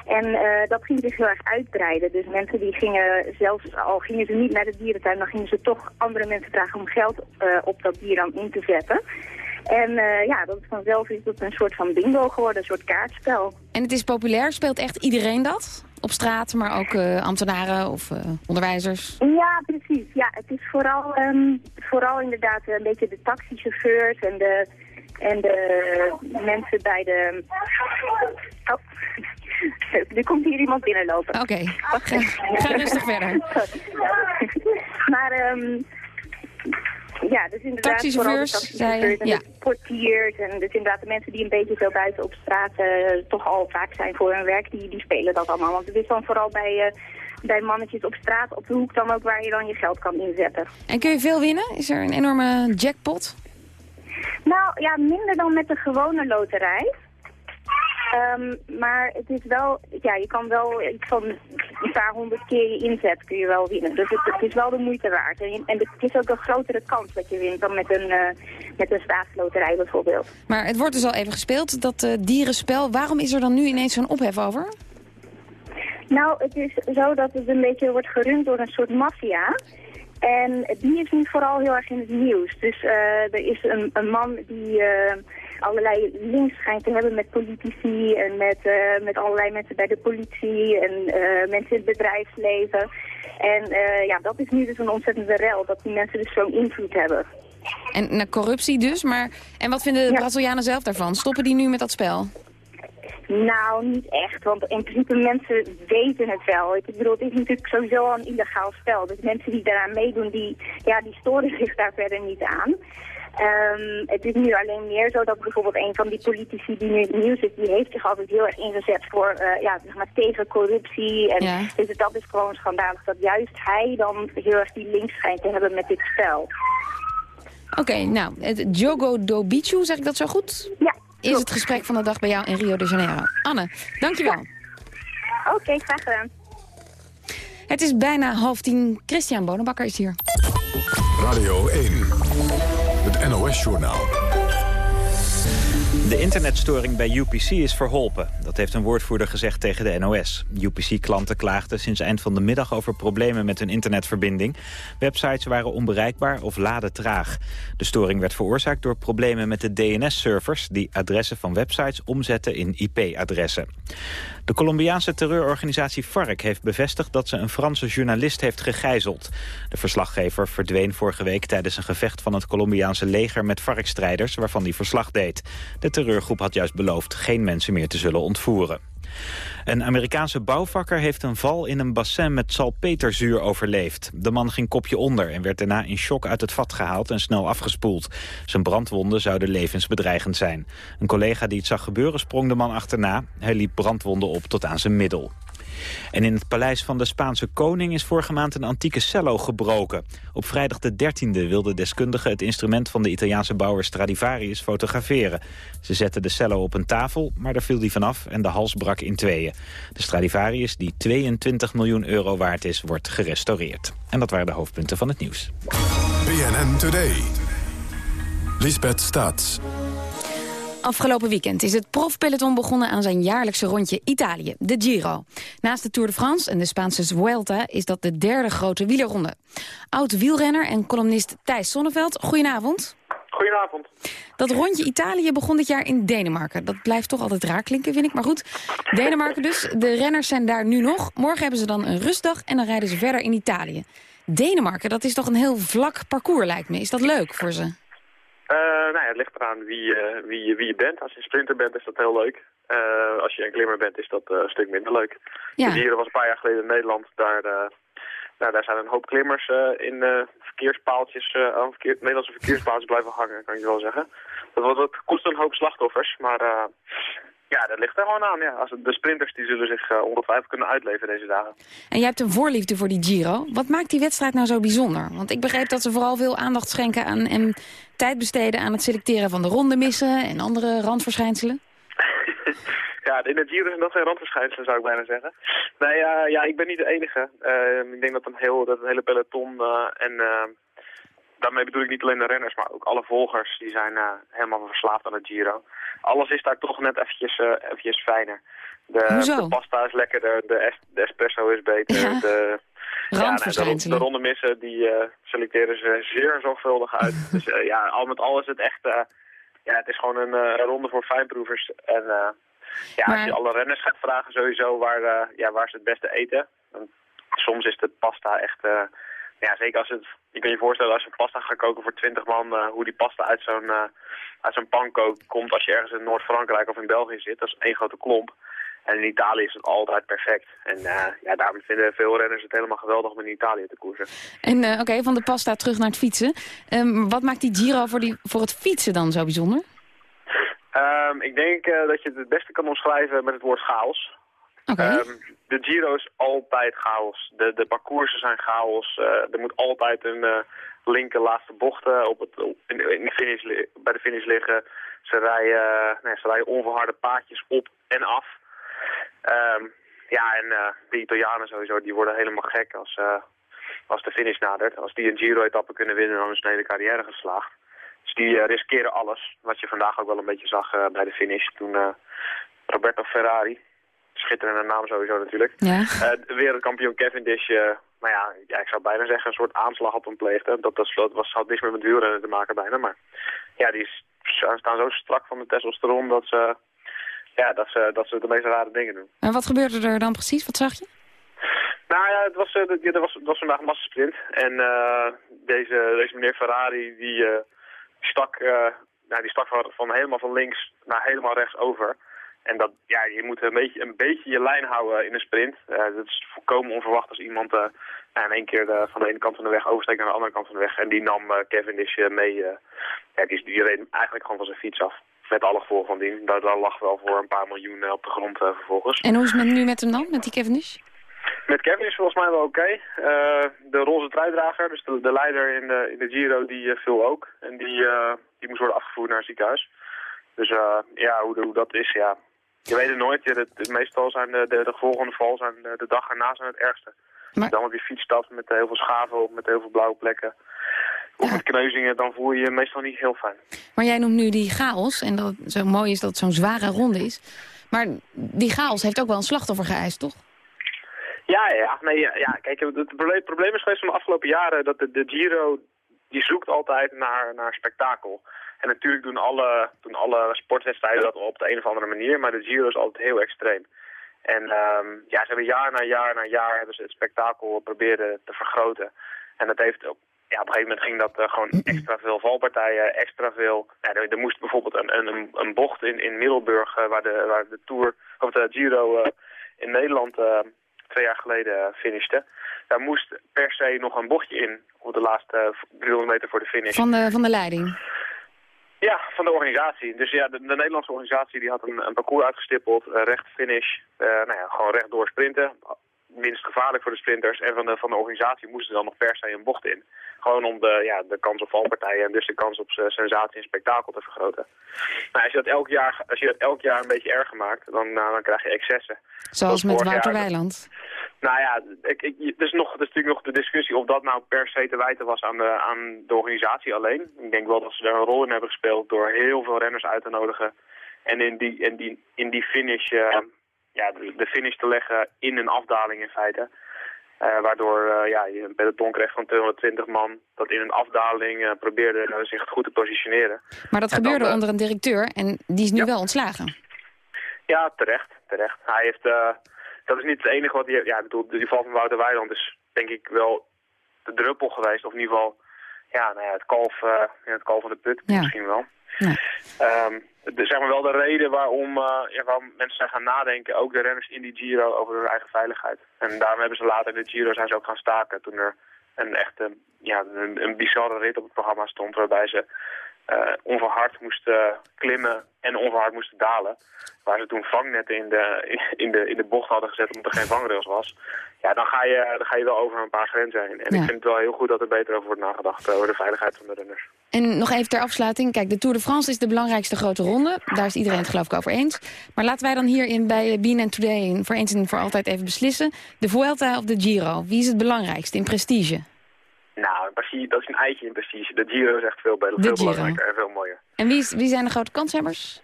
En uh, dat ging zich heel erg uitbreiden. Dus mensen die gingen, zelfs al gingen ze niet naar de dierentuin, dan gingen ze toch andere mensen vragen om geld uh, op dat dier dan in te zetten. En uh, ja, dat is vanzelf is dat een soort van bingo geworden, een soort kaartspel. En het is populair, speelt echt iedereen dat? Op straat, maar ook ambtenaren of onderwijzers? Ja, precies. Ja, het is vooral, um, vooral inderdaad een beetje de taxichauffeurs en de, en de mensen bij de... Oh. Er komt hier iemand binnenlopen. Oké, okay. ga, ga rustig verder. maar um, ja, dus inderdaad taxichauffeurs, taxichauffeurs en ja. portiers en dus inderdaad de mensen die een beetje zo buiten op straat uh, toch al vaak zijn voor hun werk, die, die spelen dat allemaal. Want het is dan vooral bij... Uh, bij mannetjes op straat, op de hoek dan ook waar je dan je geld kan inzetten. En kun je veel winnen? Is er een enorme jackpot? Nou ja, minder dan met de gewone loterij. Um, maar het is wel, ja, je kan wel iets van een paar honderd keer je inzet kun je wel winnen. Dus het, het is wel de moeite waard. En, en, het is ook een grotere kans dat je wint dan met een, uh, met een staatsloterij bijvoorbeeld. Maar het wordt dus al even gespeeld, dat uh, dierenspel. Waarom is er dan nu ineens zo'n ophef over? Nou, het is zo dat het een beetje wordt gerund door een soort maffia. En die is nu vooral heel erg in het nieuws. Dus uh, er is een, een man die allerlei links schijnt te hebben met politici en met, uh, met allerlei mensen bij de politie en uh, mensen in het bedrijfsleven. En uh, ja, dat is nu dus een ontzettende rel, dat die mensen dus zo'n invloed hebben. En nou, corruptie dus, maar en wat vinden de ja. Brazilianen zelf daarvan? Stoppen die nu met dat spel? Nou, niet echt, want in principe mensen weten het wel. Ik bedoel, het is natuurlijk sowieso een illegaal spel. Dus mensen die daaraan meedoen, die, ja, die storen zich daar verder niet aan. Um, het is nu alleen meer zo dat bijvoorbeeld een van die politici die nu in het nieuws is, die heeft zich altijd heel erg ingezet voor, uh, ja, zeg maar, tegen corruptie. En ja. Dus dat is gewoon schandalig dat juist hij dan heel erg die links schijnt te hebben met dit spel. Oké, okay, nou, het Jogo do Bichu, zeg ik dat zo goed? Ja. Is het gesprek van de dag bij jou in Rio de Janeiro. Anne, dankjewel. Ja. Oké, okay, graag gedaan. Het is bijna half tien. Christian Bonenbakker is hier. Radio 1. NOS-journaal. De internetstoring bij UPC is verholpen. Dat heeft een woordvoerder gezegd tegen de NOS. UPC-klanten klaagden sinds eind van de middag over problemen met hun internetverbinding. Websites waren onbereikbaar of laden traag. De storing werd veroorzaakt door problemen met de DNS-servers... die adressen van websites omzetten in IP-adressen. De Colombiaanse terreurorganisatie FARC heeft bevestigd dat ze een Franse journalist heeft gegijzeld. De verslaggever verdween vorige week tijdens een gevecht van het Colombiaanse leger met FARC-strijders waarvan hij verslag deed. De terreurgroep had juist beloofd geen mensen meer te zullen ontvoeren. Een Amerikaanse bouwvakker heeft een val in een bassin met salpeterzuur overleefd. De man ging kopje onder en werd daarna in shock uit het vat gehaald en snel afgespoeld. Zijn brandwonden zouden levensbedreigend zijn. Een collega die het zag gebeuren sprong de man achterna. Hij liep brandwonden op tot aan zijn middel. En in het paleis van de Spaanse koning is vorige maand een antieke cello gebroken. Op vrijdag de 13e wilde deskundigen het instrument van de Italiaanse bouwer Stradivarius fotograferen. Ze zetten de cello op een tafel, maar daar viel die vanaf en de hals brak in tweeën. De Stradivarius, die 22 miljoen euro waard is, wordt gerestaureerd. En dat waren de hoofdpunten van het nieuws. BNN Today. Lisbeth Staats. Afgelopen weekend is het profpeloton begonnen aan zijn jaarlijkse rondje Italië, de Giro. Naast de Tour de France en de Spaanse Vuelta is dat de derde grote wielerronde. Oud-wielrenner en columnist Thijs Sonneveld, goedenavond. Goedenavond. Dat rondje Italië begon dit jaar in Denemarken. Dat blijft toch altijd raar klinken, vind ik. Maar goed, Denemarken dus. De renners zijn daar nu nog. Morgen hebben ze dan een rustdag en dan rijden ze verder in Italië. Denemarken, dat is toch een heel vlak parcours, lijkt me. Is dat leuk voor ze? Uh, nou ja, het ligt eraan wie, uh, wie, wie je bent. Als je een sprinter bent, is dat heel leuk. Uh, als je een klimmer bent, is dat een stuk minder leuk. Ja. De Dieren was een paar jaar geleden in Nederland. Daar, nou, daar zijn een hoop klimmers in verkeerspaaltjes, aan verkeer, Nederlandse verkeerspaaltjes blijven hangen, kan je wel zeggen. Dat, dat kost een hoop slachtoffers, maar ja, dat ligt er gewoon aan. Ja. Als de sprinters die zullen zich uh, ongetwijfeld kunnen uitleven deze dagen. En jij hebt een voorliefde voor die Giro. Wat maakt die wedstrijd nou zo bijzonder? Want ik begreep dat ze vooral veel aandacht schenken aan en tijd besteden aan het selecteren van de rondemissen en andere randverschijnselen. ja, in het Giro zijn dat geen randverschijnselen, zou ik bijna zeggen. Nee, uh, ja, ik ben niet de enige. Uh, ik denk dat een, heel, dat een hele peloton en daarmee bedoel ik niet alleen de renners, maar ook alle volgers, die zijn helemaal verslaafd aan het Giro alles is daar toch net eventjes, uh, eventjes fijner. De, de, pasta is lekkerder, de, de espresso is beter. Ja. De, ja, de, de ronde missen die uh, selecteren ze zeer zorgvuldig uit. dus uh, ja, al met al is het echt... ja, het is gewoon een ronde voor fijnproevers. En ja, maar... als je alle renners gaat vragen sowieso waar, ja, waar ze het beste eten... Dan, soms is de pasta echt ja, zeker als het... Je kan je voorstellen als je pasta gaat koken voor 20 man, uh, hoe die pasta uit zo'n uh, uit zo'n pan komt als je ergens in Noord-Frankrijk of in België zit. Dat is één grote klomp. En in Italië is het altijd perfect. En uh, ja, daarom vinden veel renners het helemaal geweldig om in Italië te koersen. En oké, van de pasta terug naar het fietsen. Um, wat maakt die Giro voor, die, voor het fietsen dan zo bijzonder? Um, ik denk dat je het het beste kan omschrijven met het woord chaos. Um, de Giro is altijd chaos. De, de parcoursen zijn chaos. Uh, er moet altijd een uh, linker laatste bocht uh, op het, in, finish, bij de finish liggen. Ze rijden, nee, ze rijden onverharde paadjes op en af. Um, ja, en de Italianen sowieso, die worden helemaal gek als, als de finish nadert. Als die een Giro-etappe kunnen winnen, dan is hun hele carrière geslaagd. Dus die riskeren alles. Wat je vandaag ook wel een beetje zag bij de finish. Toen Roberto Ferrari, schitterende naam sowieso natuurlijk. Ja. Uh, wereldkampioen Cavendish, uh, nou ja, ja, ik zou bijna zeggen een soort aanslag had ontpleegd. Hè. Dat, dat, dat was, had niks meer met wielrennen te maken bijna. Maar ja, die staan zo strak van de testosteron dat ze, ja, dat, ze, dat ze de meest rare dingen doen. En wat gebeurde er dan precies? Wat zag je? Nou ja, het was, uh, er was, het was vandaag een massasprint. En uh, deze, deze meneer Ferrari, die, uh, stak, nou, die stak van, van helemaal van links naar helemaal rechts over. En dat, ja, je moet een beetje, een beetje je lijn houden in een sprint. Uh, dat is volkomen onverwacht als iemand uh, in één keer de, van de ene kant van de weg oversteekt naar de andere kant van de weg. En die nam uh, Cavendish mee. ja, die, die reed eigenlijk gewoon van zijn fiets af. Met alle gevolgen van die. Daar, daar lag wel voor een paar miljoen op de grond vervolgens. En hoe is het nu met hem dan, met die Cavendish? Met Kevin is volgens mij wel oké. Okay. de roze truidrager, dus de, de, leider in de, in de Giro, die viel ook. En die, die moest worden afgevoerd naar het ziekenhuis. Dus ja, hoe, hoe dat is, ja, je weet het nooit. Ja, meestal zijn de, de, de volgende val zijn de, de dag erna zijn het ergste. Maar... Dan op je fiets stapt met heel veel schaven met heel veel blauwe plekken. Of met kneuzingen, dan voel je je meestal niet heel fijn. Maar jij noemt nu die chaos, en dat het zo mooi is dat het zo'n zware ronde is. Maar die chaos heeft ook wel een slachtoffer geëist, toch? Ja, ja, nee, ja, kijk, het probleem is geweest van de afgelopen jaren dat de, de Giro, die zoekt altijd naar, naar spektakel. En natuurlijk doen alle, doen alle sportwedstrijden dat op de een of andere manier, maar de Giro is altijd heel extreem. En um, ja, ze hebben jaar na jaar na jaar hebben ze het spektakel proberen te vergroten. En dat heeft op, ja, op een gegeven moment ging dat uh, gewoon extra veel valpartijen, extra veel... Ja, er, er moest bijvoorbeeld een, een, een bocht in, in Middelburg, uh, waar, de, waar de Tour, of de Giro uh, in Nederland twee jaar geleden finishte. Daar moest per se nog een bochtje in op de laatste 300 meter voor de finish. Van de, van de leiding? Ja, van de organisatie. Dus ja, de, de Nederlandse organisatie die had een, een parcours uitgestippeld, uh, recht finish, uh, nou ja, gewoon rechtdoor sprinten. Minst gevaarlijk voor de sprinters. En van de, van de organisatie moesten dan nog per se een bocht in. Gewoon om de, ja, de kans op valpartijen en dus de kans op sensatie en spektakel te vergroten. Nou, als, je dat elk jaar, als je dat elk jaar een beetje erger maakt, dan, nou, dan krijg je excessen. Zoals met Wouter Weiland. Nou ja, ik, ik, er, is nog, er is natuurlijk nog de discussie of dat nou per se te wijten was aan de, aan de organisatie alleen. Ik denk wel dat ze daar een rol in hebben gespeeld door heel veel renners uit te nodigen. En in die, in die, in die finish, uh, ja, de, de, finish te leggen in een afdaling in feite. Uh, waardoor uh, ja, je een peloton kreeg van 220 man dat in een afdaling probeerde zich goed te positioneren. Maar dat gebeurde dan, onder een directeur en die is nu ja. wel ontslagen. Ja, terecht. terecht. Hij heeft dat is niet het enige wat hij... Ja, ik bedoel, die val van Wouter Weiland is denk ik wel de druppel geweest. Of in ieder geval, ja, nou ja, het kalf, uh, het kalf van de put ja. misschien wel. Ja. Um, de, zeg maar wel de reden waarom, uh, ja, waarom mensen zijn gaan nadenken, ook de renners in die Giro, over hun eigen veiligheid. En daarom hebben ze later in de Giro zijn ze ook gaan staken toen er een echte, ja, een, een bizarre rit op het programma stond waarbij ze uh, onverhard moesten klimmen en onverhard moesten dalen. Waar ze toen vangnetten in de, in de, in de bocht hadden gezet omdat er geen vangrails was. Ja, dan ga, je, dan ga je wel over een paar grenzen heen. En ja. ik vind het wel heel goed dat er beter over wordt nagedacht, over de veiligheid van de renners. En nog even ter afsluiting. Kijk, de Tour de France is de belangrijkste grote ronde. Daar is iedereen het geloof ik over eens. Maar laten wij dan hierin bij BNN Today voor eens en voor altijd even beslissen. De Vuelta of de Giro, wie is het belangrijkste in prestige? Nou, dat is een eitje in prestige. De Giro is echt veel, beter, veel belangrijker en veel mooier. En wie, is, wie zijn de grote kanshebbers?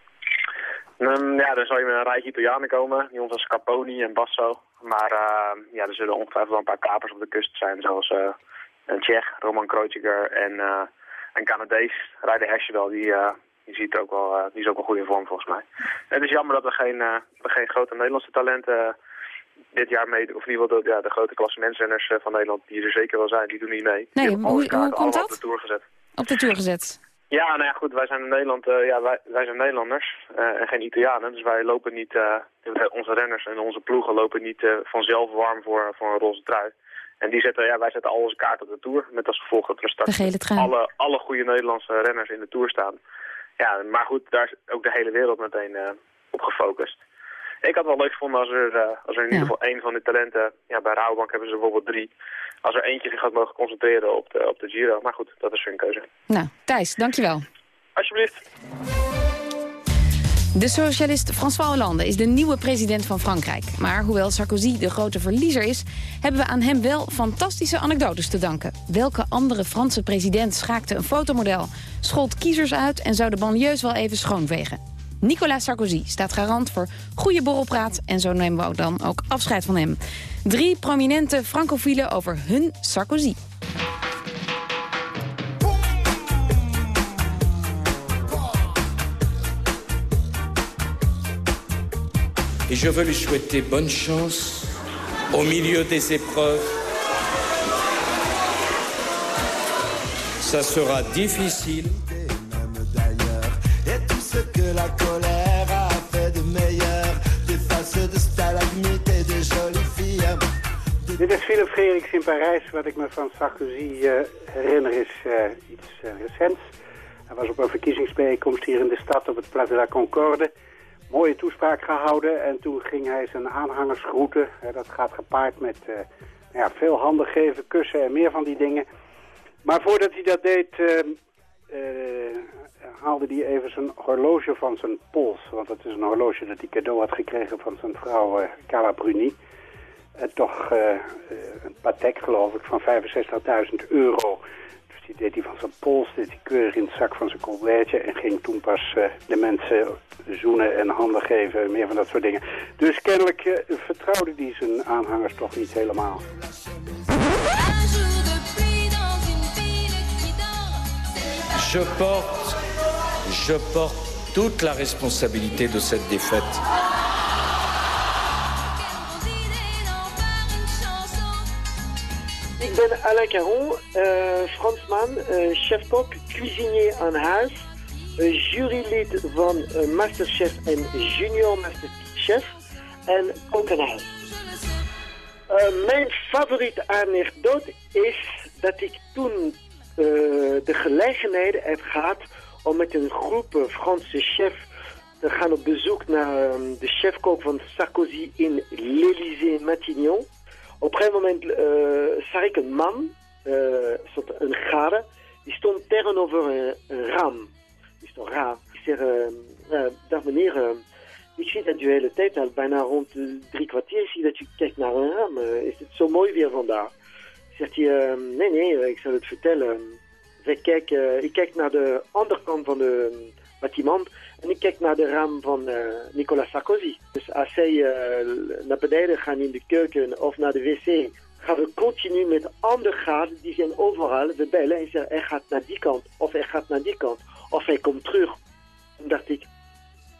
Um, ja, dan zal je met een rijtje Italianen komen. Die als Caponi en Basso. Maar uh, ja, er zullen ongetwijfeld wel een paar kapers op de kust zijn. Zoals uh, een Tsjech, Roman Kreuziger en uh, een Canadees, Ryder Hesjedal. Die, die, ziet ook wel, die is ook wel goed in vorm volgens mij. Het is jammer dat we geen, we geen grote Nederlandse talenten dit jaar mee, of in ieder geval de, ja, de grote klassementsrenners van Nederland, die er zeker wel zijn, die doen niet mee. Nee, hoe, hoe komt dat? op de Tour gezet. Op de Tour gezet? Ja, nou ja, goed, wij zijn in Nederland, uh, ja, wij, wij zijn Nederlanders uh, en geen Italianen. Dus wij lopen niet, uh, onze renners en onze ploegen lopen niet vanzelf warm voor, voor een roze trui. En die zetten, ja, wij zetten al onze kaart op de Tour. Met als gevolg dat er straks alle, alle goede Nederlandse renners in de Tour staan. Ja, maar goed, daar is ook de hele wereld meteen op gefocust. Ik had het wel leuk gevonden als er, als er in ja. ieder geval één van de talenten... Ja, bij Rabobank hebben ze bijvoorbeeld drie als er eentje zich had mogen concentreren op de, op de Giro. Maar goed, dat is hun keuze. Nou, Thijs, dankjewel. Alsjeblieft. De socialist François Hollande is de nieuwe president van Frankrijk. Maar hoewel Sarkozy de grote verliezer is... hebben we aan hem wel fantastische anekdotes te danken. Welke andere Franse president schaakte een fotomodel... schold kiezers uit en zou de banlieues wel even schoonvegen? Nicolas Sarkozy staat garant voor goede borrelpraat... en zo nemen we dan ook afscheid van hem. Drie prominente francofielen over hun Sarkozy. Et je veux lui souhaiter bonne chance au milieu des épreuves. Ça sera difficile. La colère a fait de meilleur. Des faces de stalagmites et de jolies filles. Dit is Philip Gerix in Parijs. Wat ik me van Sarkozy uh, herinner is uh, iets uh, recents. Hij was op een verkiezingsbijeenkomst hier in de stad op het Place de la Concorde. Mooie toespraak gehouden en toen ging hij zijn aanhangers groeten. dat gaat gepaard met ja, veel handen geven, kussen en meer van die dingen. Maar voordat hij dat deed, haalde hij even zijn horloge van zijn pols. Want het is een horloge dat hij cadeau had gekregen van zijn vrouw uh, Carla Bruni. En toch uh, een patek geloof ik van 65.000 euro. Dus die deed hij van zijn pols, deed hij keurig in het zak van zijn colbertje... en ging toen pas uh, de mensen zoenen en handen geven, meer van dat soort dingen. Dus kennelijk vertrouwde hij zijn aanhangers toch niet helemaal. Je porte je porte toute la responsabilité de cette défaite. Ik ben Alain Caron, uh, Fransman, uh, chef-kok, cuisinier aan huis, uh, jurylid van uh, Masterchef en Junior Masterchef en ook aan huis. mijn favoriete anekdote is dat ik toen de gelegenheden heb gehad om met een groep Franse chef te gaan op bezoek naar ehm, de chefkok van Sarkozy in l'Élysée Matignon. Op een moment zag ik een man, een gade, die stond tegenover een, een raam. Die is toch raar. Ik zeg, dag meneer, ik zie dat u de hele tijd al bijna rond drie kwartier zie dat u kijkt naar een raam. is het zo mooi weer vandaag? Zegt hij, nee, nee, ik zal het vertellen. Zij kijk, ik kijk naar de andere kant van de bâtiment en ik kijk naar de raam van uh, Nicolas Sarkozy. Dus als zij uh, naar beneden gaan in de keuken of naar de wc, gaan we continu met andere gaten, die zijn overal. We bellen en zeggen, hij gaat naar die kant of hij gaat naar die kant. Of hij komt terug. En dacht ik,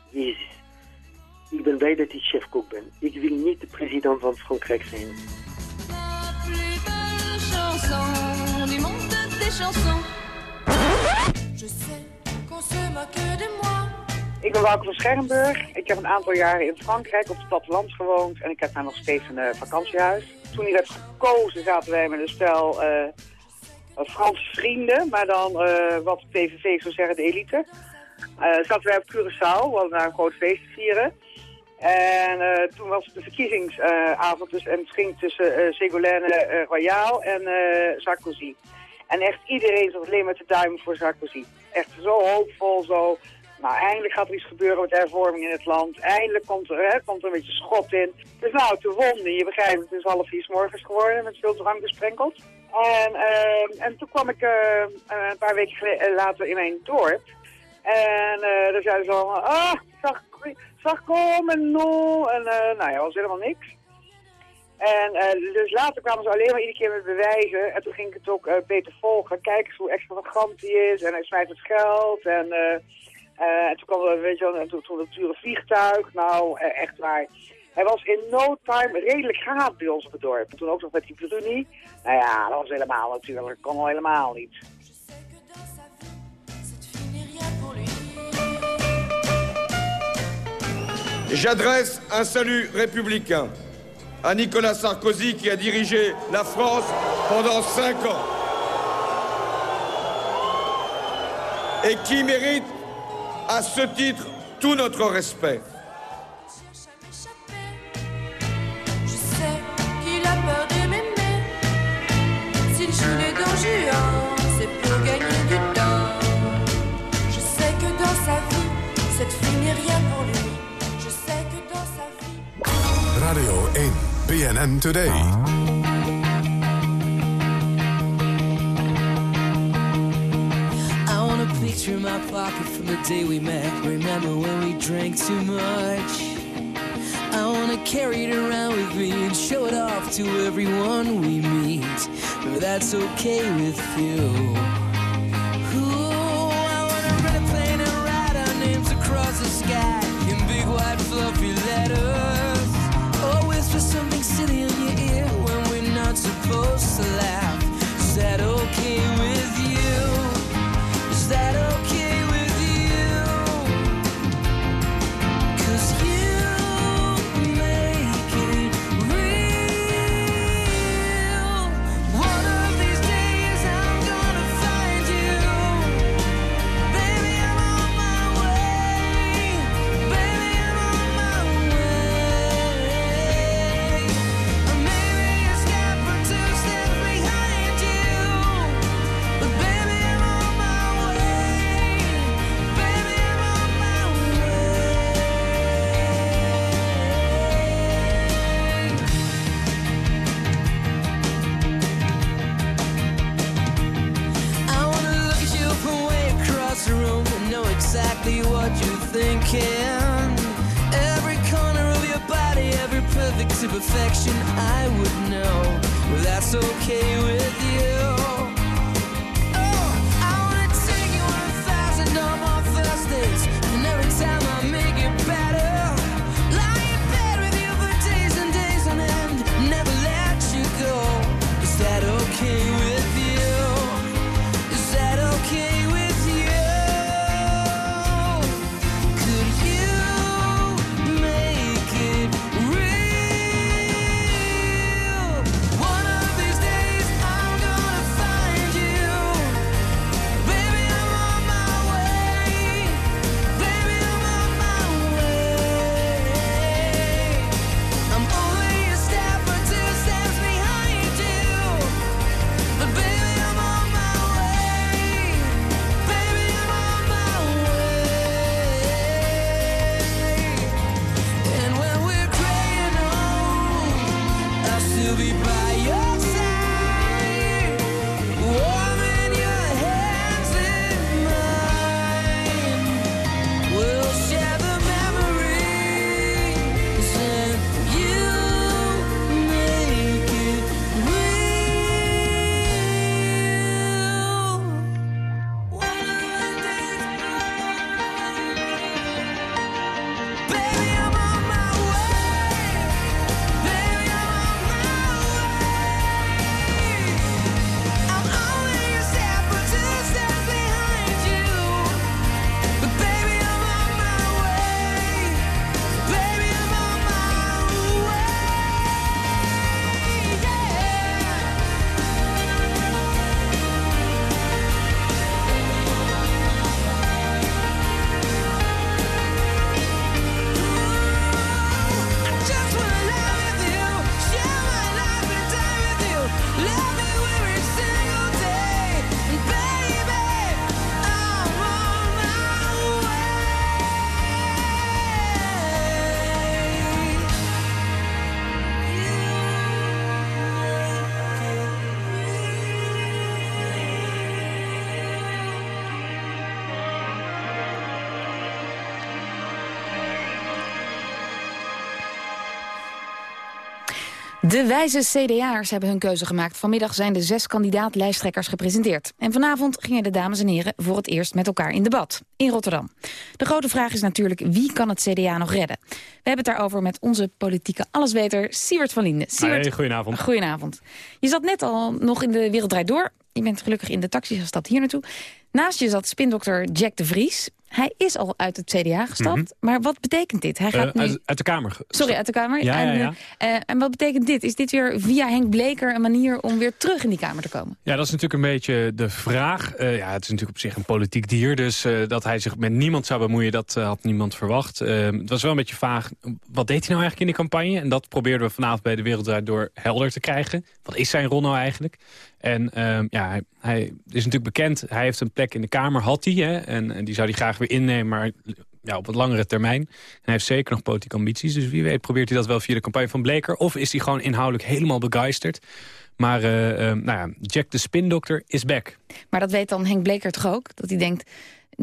jezus, ik ben blij dat ik chefkok ben. Ik wil niet de president van Frankrijk zijn. Ik ben Wouter van Scherrenburg. Ik heb een aantal jaren in Frankrijk op het platteland gewoond en ik heb daar nog steeds een uh, vakantiehuis. Toen hij werd gekozen zaten wij met een stel uh, Franse vrienden, maar dan uh, wat de PVV zou zeggen de elite. zaten wij op Curaçao, we hadden daar een groot feest te vieren. En toen was het de verkiezingsavond dus, en het ging tussen Ségolène Royal en Sarkozy. En echt iedereen zat alleen met de duim voor Sarkozy. Echt zo hoopvol, zo... Nou, eindelijk gaat er iets gebeuren met de hervorming in het land. Eindelijk komt er, hè, komt een beetje schot in. Dus nou, te wonden, je begrijpt, het is half vier morgens geworden met veel drank besprenkeld. En, uh, en toen kwam ik uh, een paar weken later in mijn dorp. En uh, daar zeiden ze allemaal, ah, zag, zag komen, no. En nou ja, was helemaal niks. En uh, dus later kwamen ze alleen maar iedere keer met bewijzen. En toen ging ik het ook uh, beter volgen. Kijk eens hoe extravagant hij is. En hij smijt het geld. En, en toen kwam er, weet je wel, toen, toen het dure vliegtuig. Nou, echt waar. Hij was in no time redelijk gehaald bij ons op het dorp. En toen ook nog met die Bruni. Nou ja, dat was helemaal natuurlijk. Dat kon al helemaal niet. J'adresse un salut républicain à Nicolas Sarkozy qui a dirigé la France pendant cinq ans et qui mérite à ce titre tout notre respect. BNN Today. I want to picture my pocket from the day we met. Remember when we drank too much? I want to carry it around with me and show it off to everyone we meet. But that's okay with you. Ooh, I want to rent a plane and our names across the sky in big white fluffy letters. To De wijze CDA'ers hebben hun keuze gemaakt. Vanmiddag zijn de zes kandidaat-lijsttrekkers gepresenteerd. En vanavond gingen de dames en heren voor het eerst met elkaar in debat. In Rotterdam. De grote vraag is natuurlijk wie kan het CDA nog redden? We hebben het daarover met onze politieke allesweter Siewert van Linden. Siewert, Hey, goedenavond. Goedenavond. Je zat net al nog in de Wereld Draait Door. Je bent gelukkig in de taxi gestapt hier naartoe. Naast je zat spindokter Jack de Vries. Hij is al uit het CDA gestapt. Mhm. Maar wat betekent dit? Hij gaat Eh, nu... uit, uit de Kamer. Sorry, uit de Kamer. Ja, en, ja. eh, eh, en wat betekent dit? Is dit weer via Henk Bleker een manier om weer terug in die Kamer te komen? Ja, dat is natuurlijk een beetje de vraag. Ja, het is natuurlijk op zich een politiek dier. Dus dat hij zich met niemand zou bemoeien, dat had niemand verwacht. Het was wel een beetje vaag. Wat deed hij nou eigenlijk in die campagne? En dat probeerden we vanavond bij de Wereld door helder te krijgen. Wat is zijn rol nou eigenlijk? En ehm, ja, hij, hij is natuurlijk bekend. Hij heeft een plek in de Kamer, had hij. Hè? En, en die zou hij graag weer innemen, maar ja, op wat langere termijn. En hij heeft zeker nog politieke ambities. Dus wie weet probeert hij dat wel via de campagne van Bleker. Of is hij gewoon inhoudelijk helemaal begeisterd. Maar eh, eh, nou ja, Jack de Spindokter is back. Maar dat weet dan Henk Bleker toch ook? Dat hij denkt,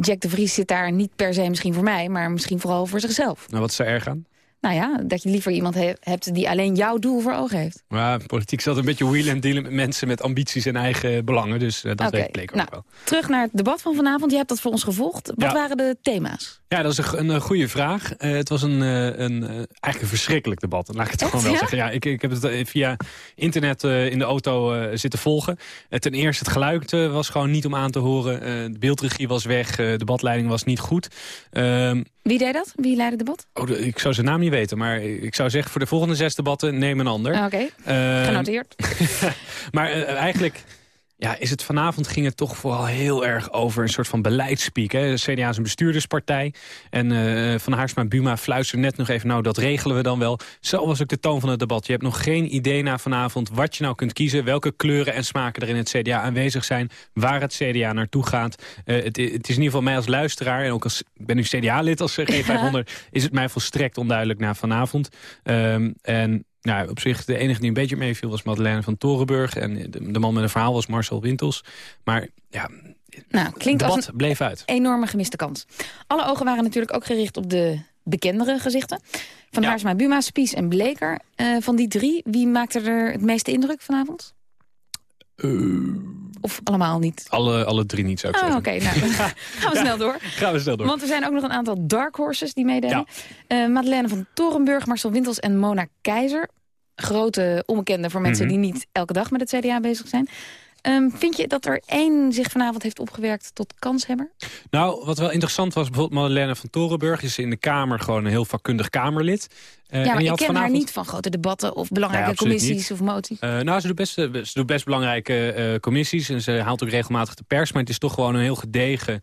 Jack de Vries zit daar niet per se misschien voor mij... maar misschien vooral voor zichzelf. Nou, wat is er erg aan? Nou ja, dat je liever iemand he- hebt die alleen jouw doel voor ogen heeft. Maar politiek altijd een beetje wheelen en dealen met mensen met ambities en eigen belangen. Dus eh, dat Oké, weet nou, ook wel. Terug naar het debat van vanavond. Je hebt dat voor ons gevolgd. Wat Ja. waren de thema's? Ja, dat is een, een, eh, goede vraag. Eh, het was een, eh, een, eigenlijk een verschrikkelijk debat. Laat ik het Echt, gewoon wel ja? zeggen. Ja, ik, ik heb het via internet in de auto zitten volgen. Ten eerste, het geluid was gewoon niet om aan te horen. De beeldregie was weg. de debatleiding was niet goed. Ehm, Wie deed dat? Wie leidde het debat? oh, ik zou zijn naam niet weten. Maar ik zou zeggen, voor de volgende zes debatten, neem een ander. Ah, Oké, Ehm, genoteerd. maar eigenlijk ja, is het vanavond ging het toch vooral heel erg over een soort van beleidsspeak. Hè. De CDA is een bestuurderspartij. En eh, Van Haarsma Buma fluistert net nog even... nou, dat regelen we dan wel. Zo was ook de toon van het debat. Je hebt nog geen idee na vanavond wat je nou kunt kiezen... welke kleuren en smaken er in het CDA aanwezig zijn... waar het CDA naartoe gaat. Eh, het, het is in ieder geval mij als luisteraar... en ook als ik ben nu CDA-lid als eh, G500... is het mij volstrekt onduidelijk na vanavond. Ehm, en nou, op zich, de enige die een beetje meeviel was Madeleine van Torenburg. En de, de man met een verhaal was Marcel Wintels. Maar ja, Nou, klinkt als een bleef uit. enorme gemiste kans. Alle ogen waren natuurlijk ook gericht op de bekendere gezichten. Van Haarsma, Buma, Spies en Bleker. Eh, van die drie, wie maakte er het meeste indruk vanavond? Of allemaal niet? Alle, alle drie niet, zou ik Ah, zeggen. oké. nou, gaan we snel door. Gaan we snel door. Want er zijn ook nog een aantal dark horses die meededen. Eh, Madeleine van Torenburg, Marcel Wintels en Mona Keizer. Grote onbekenden voor mensen Mhm. die niet elke dag met het CDA bezig zijn. Ehm, vind je dat er één zich vanavond heeft opgewerkt tot kanshebber? Nou, wat wel interessant was, bijvoorbeeld Madeleine van Torenburg... is in de Kamer gewoon een heel vakkundig Kamerlid. Eh, ja, maar ik ken haar niet van grote debatten of belangrijke commissies niet. of moties. Eh, nou, ze doet, best, eh, ze doet best belangrijke commissies en ze haalt ook regelmatig de pers. Maar het is toch gewoon een heel gedegen,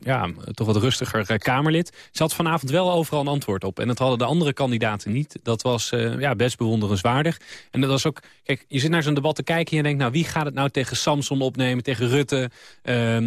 ja, toch wat rustiger Kamerlid. Ze had vanavond wel overal een antwoord op. En dat hadden de andere kandidaten niet. Dat was ja, best bewonderenswaardig. En dat was ook, kijk, je zit naar zo'n debat te kijken en je denkt, nou, wie gaat het nou tegen Samson opnemen, tegen Rutte,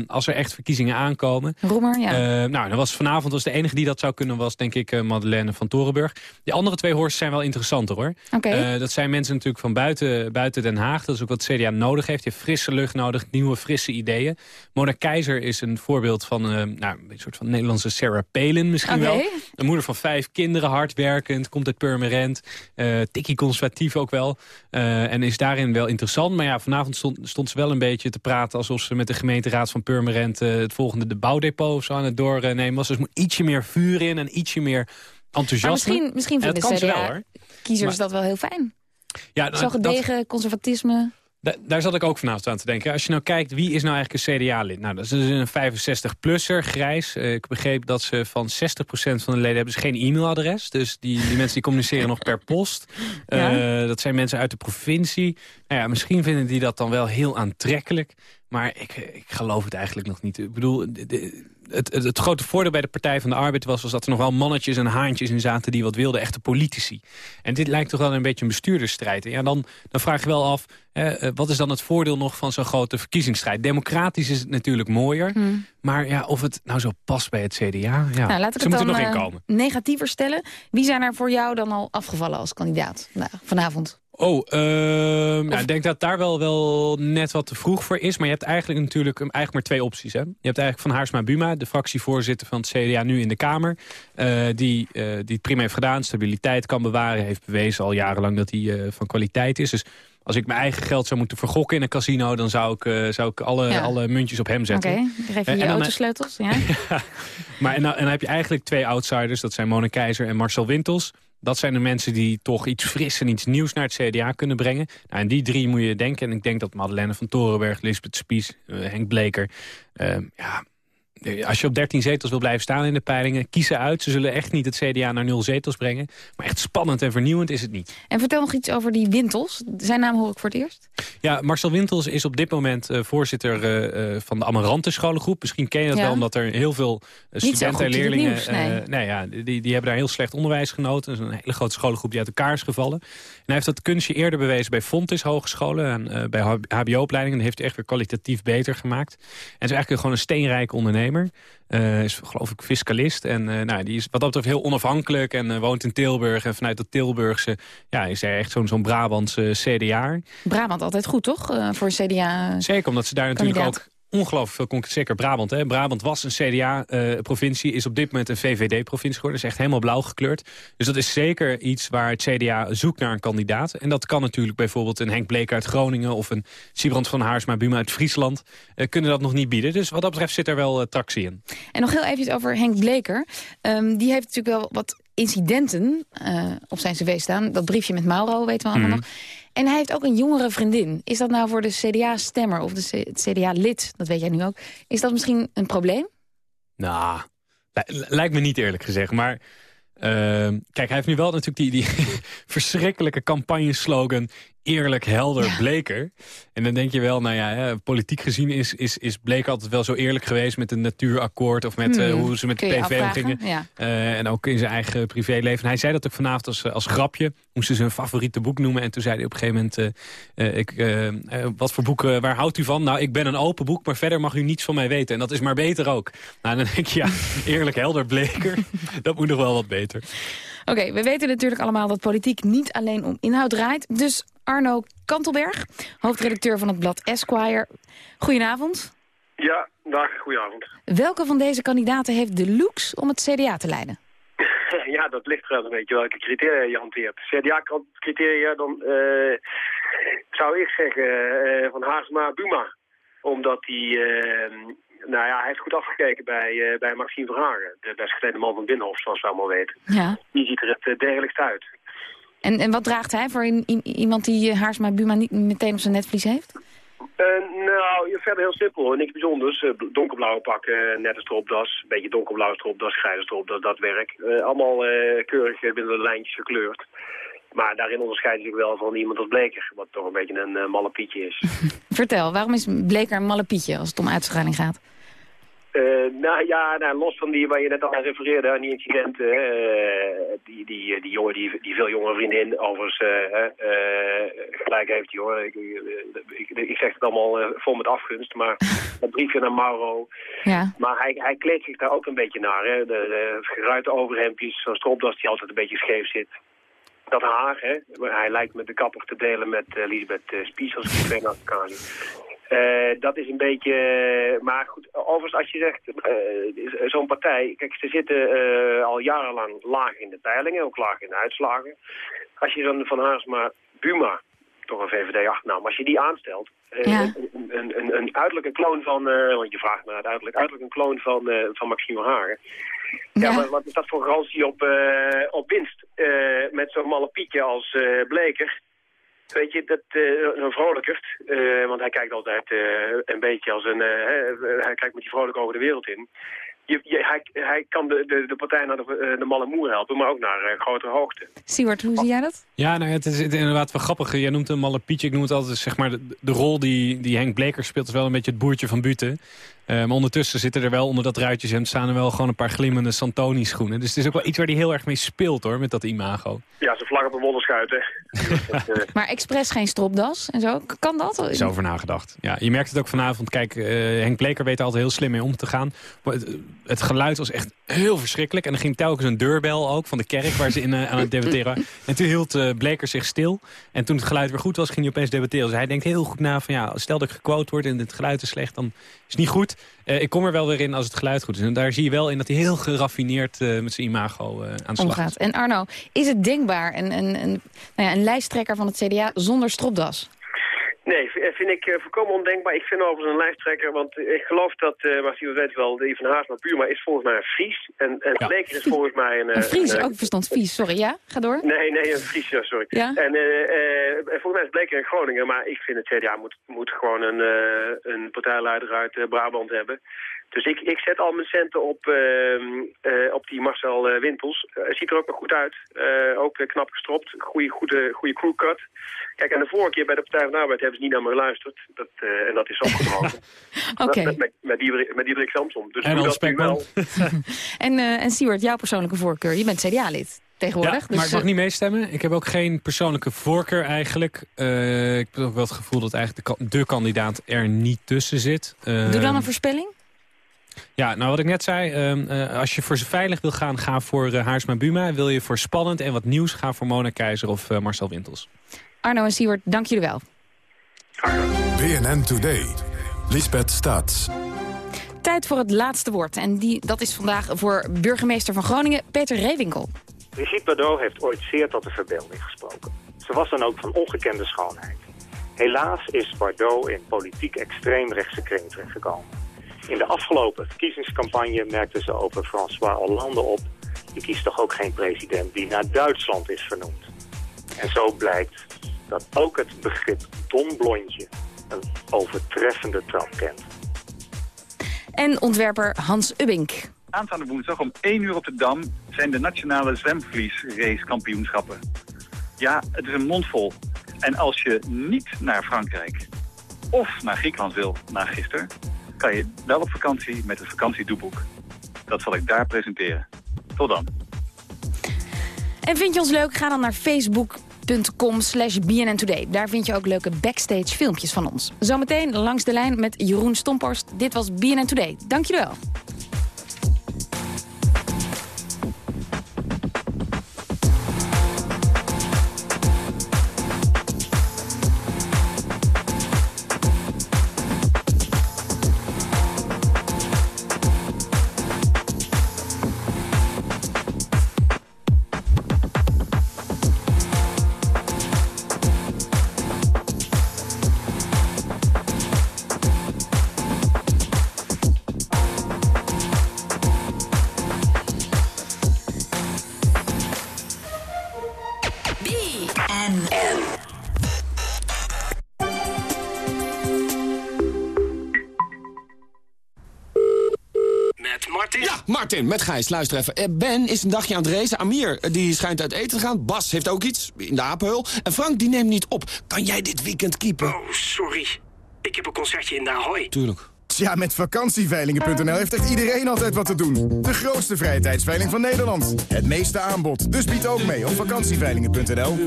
als er echt verkiezingen aankomen. Roemer, ja. Nou, dan was vanavond was de enige die dat zou kunnen, was denk ik Madeleine van Torenburg. Die andere twee horses zijn wel interessanter hoor. Eh, dat zijn mensen natuurlijk van buiten, buiten Den Haag. Dat is ook wat CDA nodig heeft. Je heeft frisse lucht nodig, nieuwe frisse ideeën. Mona Keizer is een voorbeeld van eh, nou, een soort van Nederlandse Sarah Palin misschien wel. Een moeder van vijf kinderen, hardwerkend, komt uit Purmerend. eh tikkie conservatief ook wel. en is daarin wel interessant. Maar ja, vanavond stond, stond ze wel een beetje te praten... alsof ze met de gemeenteraad van Purmerend... het volgende de bouwdepot of zo aan het doornemen was. Dus er moet ietsje meer vuur in en ietsje meer enthousiasme. Maar misschien, misschien vinden kan ze wel, hoor. CDA-kiezers dat wel heel fijn. Ja, Zo nou, dat- gedegen conservatisme. Da- daar zat ik ook vanavond aan te denken. Als je nou kijkt, wie is nou eigenlijk een CDA-lid? Nou, dat is dus een 65-plusser, grijs. Eh, ik begreep dat ze van 60% van de leden hebben ze geen e-mailadres. Dus die, die mensen die communiceren nog per post. Eh, Ja. Dat zijn mensen uit de provincie. Nou ja, misschien vinden die dat dan wel heel aantrekkelijk. Maar ik, ik geloof het eigenlijk nog niet. Ik bedoel, de- de- het, het, het grote voordeel bij de Partij van de Arbeid was, was dat er nog wel mannetjes en haantjes in zaten die wat wilden, echte politici. En dit lijkt toch wel een beetje een bestuurdersstrijd. En ja, dan, dan vraag je wel af, eh, wat is dan het voordeel nog van zo'n grote verkiezingsstrijd? Democratisch is het natuurlijk mooier, maar ja, of het nou zo past bij het CDA, ja, nou, laat ik ze het dan nog inkomen. negatiever stellen. Wie zijn er voor jou dan al afgevallen als kandidaat vandaag, vanavond? Oh, ehm, nou, ik denk dat daar wel, wel net wat te vroeg voor is. Maar je hebt eigenlijk natuurlijk um, eigenlijk maar twee opties. Hè? Je hebt eigenlijk Van Haarsma Buma, de fractievoorzitter van het CDA nu in de Kamer. eh, die, eh, die het prima heeft gedaan, stabiliteit kan bewaren. Heeft bewezen al jarenlang dat hij eh, van kwaliteit is. Dus als ik mijn eigen geld zou moeten vergokken in een casino... dan zou ik, zou ik alle, Ja. alle muntjes op hem Oké, zetten. dan geef je je autosleutels. Ja? Maar en dan, en dan heb je eigenlijk twee outsiders. Dat zijn Mona Keizer en Marcel Wintels. Dat zijn de mensen die toch iets fris en iets nieuws naar het CDA kunnen brengen. Nou, en die drie moet je denken. En ik denk dat Madeleine van Torenberg, Lisbeth Spies, eh, Henk Bleker... eh, ja, als je op 13 zetels wil blijven staan in de peilingen... kies ze uit. Ze zullen echt niet het CDA naar nul zetels brengen. Maar echt spannend en vernieuwend is het niet. En vertel nog iets over die Wintels. Zijn naam hoor ik voor het eerst. Ja, Marcel Wintels is op dit moment eh, voorzitter eh, eh, van de Amaranten scholengroep. Misschien ken je dat Ja. wel, omdat er heel veel eh, studenten en leerlingen... nieuws, nee. eh, nee, ja, die, die hebben daar heel slecht onderwijs genoten. Dat is een hele grote scholengroep die uit elkaar is gevallen. Hij heeft dat kunstje eerder bewezen bij Fontis Hogescholen... en eh, bij hbo-opleidingen. Dat heeft hij echt weer kwalitatief beter gemaakt. En is eigenlijk gewoon een steenrijke ondernemer. Eh, is geloof ik fiscalist. En eh, nou, die is wat dat betreft heel onafhankelijk en woont in Tilburg. En vanuit dat Tilburgse ja, is hij echt zo'n zo'n Brabantse CDA. Brabant altijd goed, toch? Voor CDA. Zeker, omdat ze daar natuurlijk ook ongelooflijk veel concurrentie... Zeker Brabant, hè. Brabant was een CDA-provincie, is op dit moment een VVD-provincie geworden. is echt helemaal blauw gekleurd. Dus dat is zeker iets waar het CDA zoekt naar een kandidaat. En dat kan natuurlijk bijvoorbeeld een Henk Bleek uit Groningen... of een Siebrand van Haarsma Buma uit Friesland... eh, kunnen dat nog niet bieden. Dus wat dat betreft zit er wel eh, tractie in. En nog heel even over Henk Bleker. Ehm, die heeft natuurlijk wel wat incidenten eh, op zijn cv staan. Dat briefje met Mauro, weten we allemaal Mhm. nog. En hij heeft ook een jongere vriendin. Is dat nou voor de CDA-stemmer of de CDA-lid, dat weet jij nu ook... is dat misschien een probleem? Nou, li- lijkt me niet eerlijk gezegd. Maar ehm, kijk, hij heeft nu wel natuurlijk die, die verschrikkelijke campagneslogan... eerlijk, helder, bleker. En dan denk je wel, nou ja, hè, politiek gezien is, is, is Bleker altijd wel zo eerlijk geweest... met een natuurakkoord of met eh, Hmm, hoe ze met de PV afvragen, ja. Eh, en ook in zijn eigen privéleven. En hij zei dat ook vanavond als, als grapje. Moesten ze hun favoriete boek noemen. En toen zei hij op een gegeven moment... eh, eh, ik, eh, eh, wat voor boeken, waar houdt u van? Nou, ik ben een open boek, maar verder mag u niets van mij weten. En dat is maar beter ook. Nou, dan denk je, ja, eerlijk, helder, bleker. dat moet nog wel wat beter. Oké, we weten natuurlijk allemaal dat politiek niet alleen om inhoud draait. Dus Arno Kantelberg, hoofdredacteur van het blad Esquire. Goedenavond. Ja, dag, goedenavond. Welke van deze kandidaten heeft de looks om het CDA te leiden? ja, dat ligt er wel een beetje welke criteria je hanteert. CDA-criteria, dan eh, zou ik zeggen eh, van Haarsma Buma. Omdat hij, eh, nou ja, hij heeft goed afgekeken bij, eh, bij Maxime Verhagen. De best geklede man van Binnenhof, zoals we allemaal weten. Ja. Die ziet er het eh, degelijkst uit. En, en wat draagt hij voor i- i- iemand die eh, Haarsma Buma niet meteen op zijn netvlies heeft? Nou, verder heel simpel. Niks bijzonders. Donkerblauwe pak, eh, nette stropdas. Een beetje donkerblauwe stropdas, grijze stropdas, dat werk. Allemaal keurig binnen de lijntjes gekleurd. Maar daarin onderscheidt hij zich wel van iemand als Bleker. Wat toch een beetje een eh, malle pietje is. Vertel, waarom is Bleker een malle pietje als het om uitstraling gaat? Eh, Uh, nou ja, nou, los van die waar je net al aan refereerde, aan die incidenten. Uh, die, die, die jongen, die, die veel jongere vriendin, overigens uh, gelijk heeft hij hoor. Ik, ik, ik, zeg het allemaal vol met afgunst, maar dat briefje naar Mauro. Ja. Maar hij, hij kleedt zich daar ook een beetje naar. Hè. De, de geruite overhemdjes, zo'n stropdas die altijd een beetje scheef zit. Dat haar, hè. hij lijkt met de kapper te delen met Elisabeth Spies, als ik het twee naast elkaar zie. Uh, dat is een beetje... maar goed, overigens als je zegt, uh, zo'n partij... Kijk, ze zitten uh, al jarenlang laag in de peilingen, ook laag in de uitslagen. Als je dan van Haarsma Buma, toch een VVD-achternaam, als je die aanstelt... Ja. Een, een, een, een, uiterlijke kloon van... want je vraagt me uiterlijk, uiterlijk een kloon van, van Maxime Hagen. Ja, maar wat is dat voor garantie op, op winst? met zo'n malle pietje als Bleker... Weet je, dat uh, een vrolijkert. Uh, want hij kijkt altijd uh, een beetje als een... hij kijkt met die vrolijk over de wereld in. Je, je, hij, hij kan de, de, de partij naar de, de malle moer helpen, maar ook naar grotere hoogte. Siewert, hoe zie jij dat? Ja, nou, het is inderdaad wel grappig. Jij noemt een malle Pietje. Ik noem het altijd, zeg maar, de, de, rol die, die Henk Bleker speelt... is wel een beetje het boertje van Buten. Uh, maar ondertussen zitten er wel onder dat ruitjeshemd... staan er wel gewoon een paar glimmende Santoni schoenen. Dus het is ook wel iets waar hij heel erg mee speelt, hoor, met dat imago. Ja, ze vlag op een modderschuit, hè. maar expres geen stropdas en zo, kan dat? Is over nagedacht. Ja, je merkt het ook vanavond. Kijk, uh, Henk Bleker weet er altijd heel slim mee om te gaan. Het, het, geluid was echt heel verschrikkelijk. En er ging telkens een deurbel ook van de kerk waar ze in uh, aan het debatteren En toen hield uh, Bleker zich stil. En toen het geluid weer goed was, ging hij opeens debatteren. Dus hij denkt heel goed na van ja, stel dat ik gequote word en het geluid is slecht, dan is het niet goed. Uh, ik kom er wel weer in als het geluid goed is. En daar zie je wel in dat hij heel geraffineerd met zijn imago aan de slag. En Arno, is het denkbaar een, een, een, nou ja, een lijsttrekker van het CDA zonder stropdas? Nee, vind ik uh, volkomen ondenkbaar. Ik vind overigens een lijsttrekker, want ik geloof dat, uh, maar je weet wel, de van Haasma Puma is volgens mij een Fries. En, en ja. Bleker is volgens mij een... een Fries, een, ook verstond Fries, sorry, ja? Ga door. Nee, nee, een Fries, ja, sorry. Ja? En uh, volgens mij is Bleker in Groningen, maar ik vind het CDA moet, moet gewoon een, een partijleider uit Brabant hebben. Dus ik, ik zet al mijn centen op, uh, op die Marcel uh, Wimpels. ziet er ook nog goed uit. ook knap gestropt. Goede, goede, goede crewcut. Kijk, en de vorige keer bij de Partij van de Arbeid hebben ze niet naar me geluisterd. Dat, en dat is opgenomen. Oké. Okay. Met, met, met, die, met Diederik Samson. Dus en dat wel. en, en Siewert, jouw persoonlijke voorkeur. Je bent CDA-lid. Tegenwoordig. Ja, dus, maar ik mag niet meestemmen. Ik heb ook geen persoonlijke voorkeur eigenlijk. Uh, ik heb ook wel het gevoel dat eigenlijk de, de kandidaat er niet tussen zit. Uh, Doe dan een voorspelling. Ja, nou wat ik net zei, uh, als je voor ze veilig wil gaan, ga voor uh, Haarsma Buma. Wil je voor spannend en wat nieuws, ga voor Mona Keizer of uh, Marcel Wintels. Arno en Siewert, dank jullie wel. BNN Today. Lisbeth Staats. Tijd voor het laatste woord. En die, dat is vandaag voor burgemeester van Groningen, Peter Reewinkel. Brigitte Bardot heeft ooit zeer tot de verbeelding gesproken. Ze was dan ook van ongekende schoonheid. Helaas is Bardot in politiek extreemrechtse kring terechtgekomen. In de afgelopen verkiezingscampagne merkte ze over François Hollande op... je kiest toch ook geen president die naar Duitsland is vernoemd. En zo blijkt dat ook het begrip Don Blondje een overtreffende trap kent. En ontwerper Hans Ubbink. Aanstaande woensdag om 1 uur op de Dam zijn de nationale zwemvliesracekampioenschappen. Ja, het is een mondvol. En als je niet naar Frankrijk of naar Griekenland wil na gisteren kan je wel op vakantie met het vakantiedoeboek. Dat zal ik daar presenteren. Tot dan. En vind je ons leuk? Ga dan naar facebook.com slash BNN. Daar vind je ook leuke backstage filmpjes van ons. Zometeen langs de lijn met Jeroen Stomporst. Dit was BNN Today. Dank wel. Met Gijs, luister even. Eh, Ben is een dagje aan het racen. Amir, eh, die schijnt uit eten te gaan. Bas heeft ook iets, in de apenhul. En Frank, die neemt niet op. Kan jij dit weekend keepen? Oh, sorry. Ik heb een concertje in de Ahoy. Tuurlijk. Ja, met vakantieveilingen.nl heeft echt iedereen altijd wat te doen. De grootste vrije tijdsveiling van Nederland. Het meeste aanbod. Dus bied ook mee op vakantieveilingen.nl.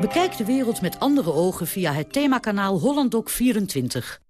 Bekijk de wereld met andere ogen via het themakanaal HollandDoc24.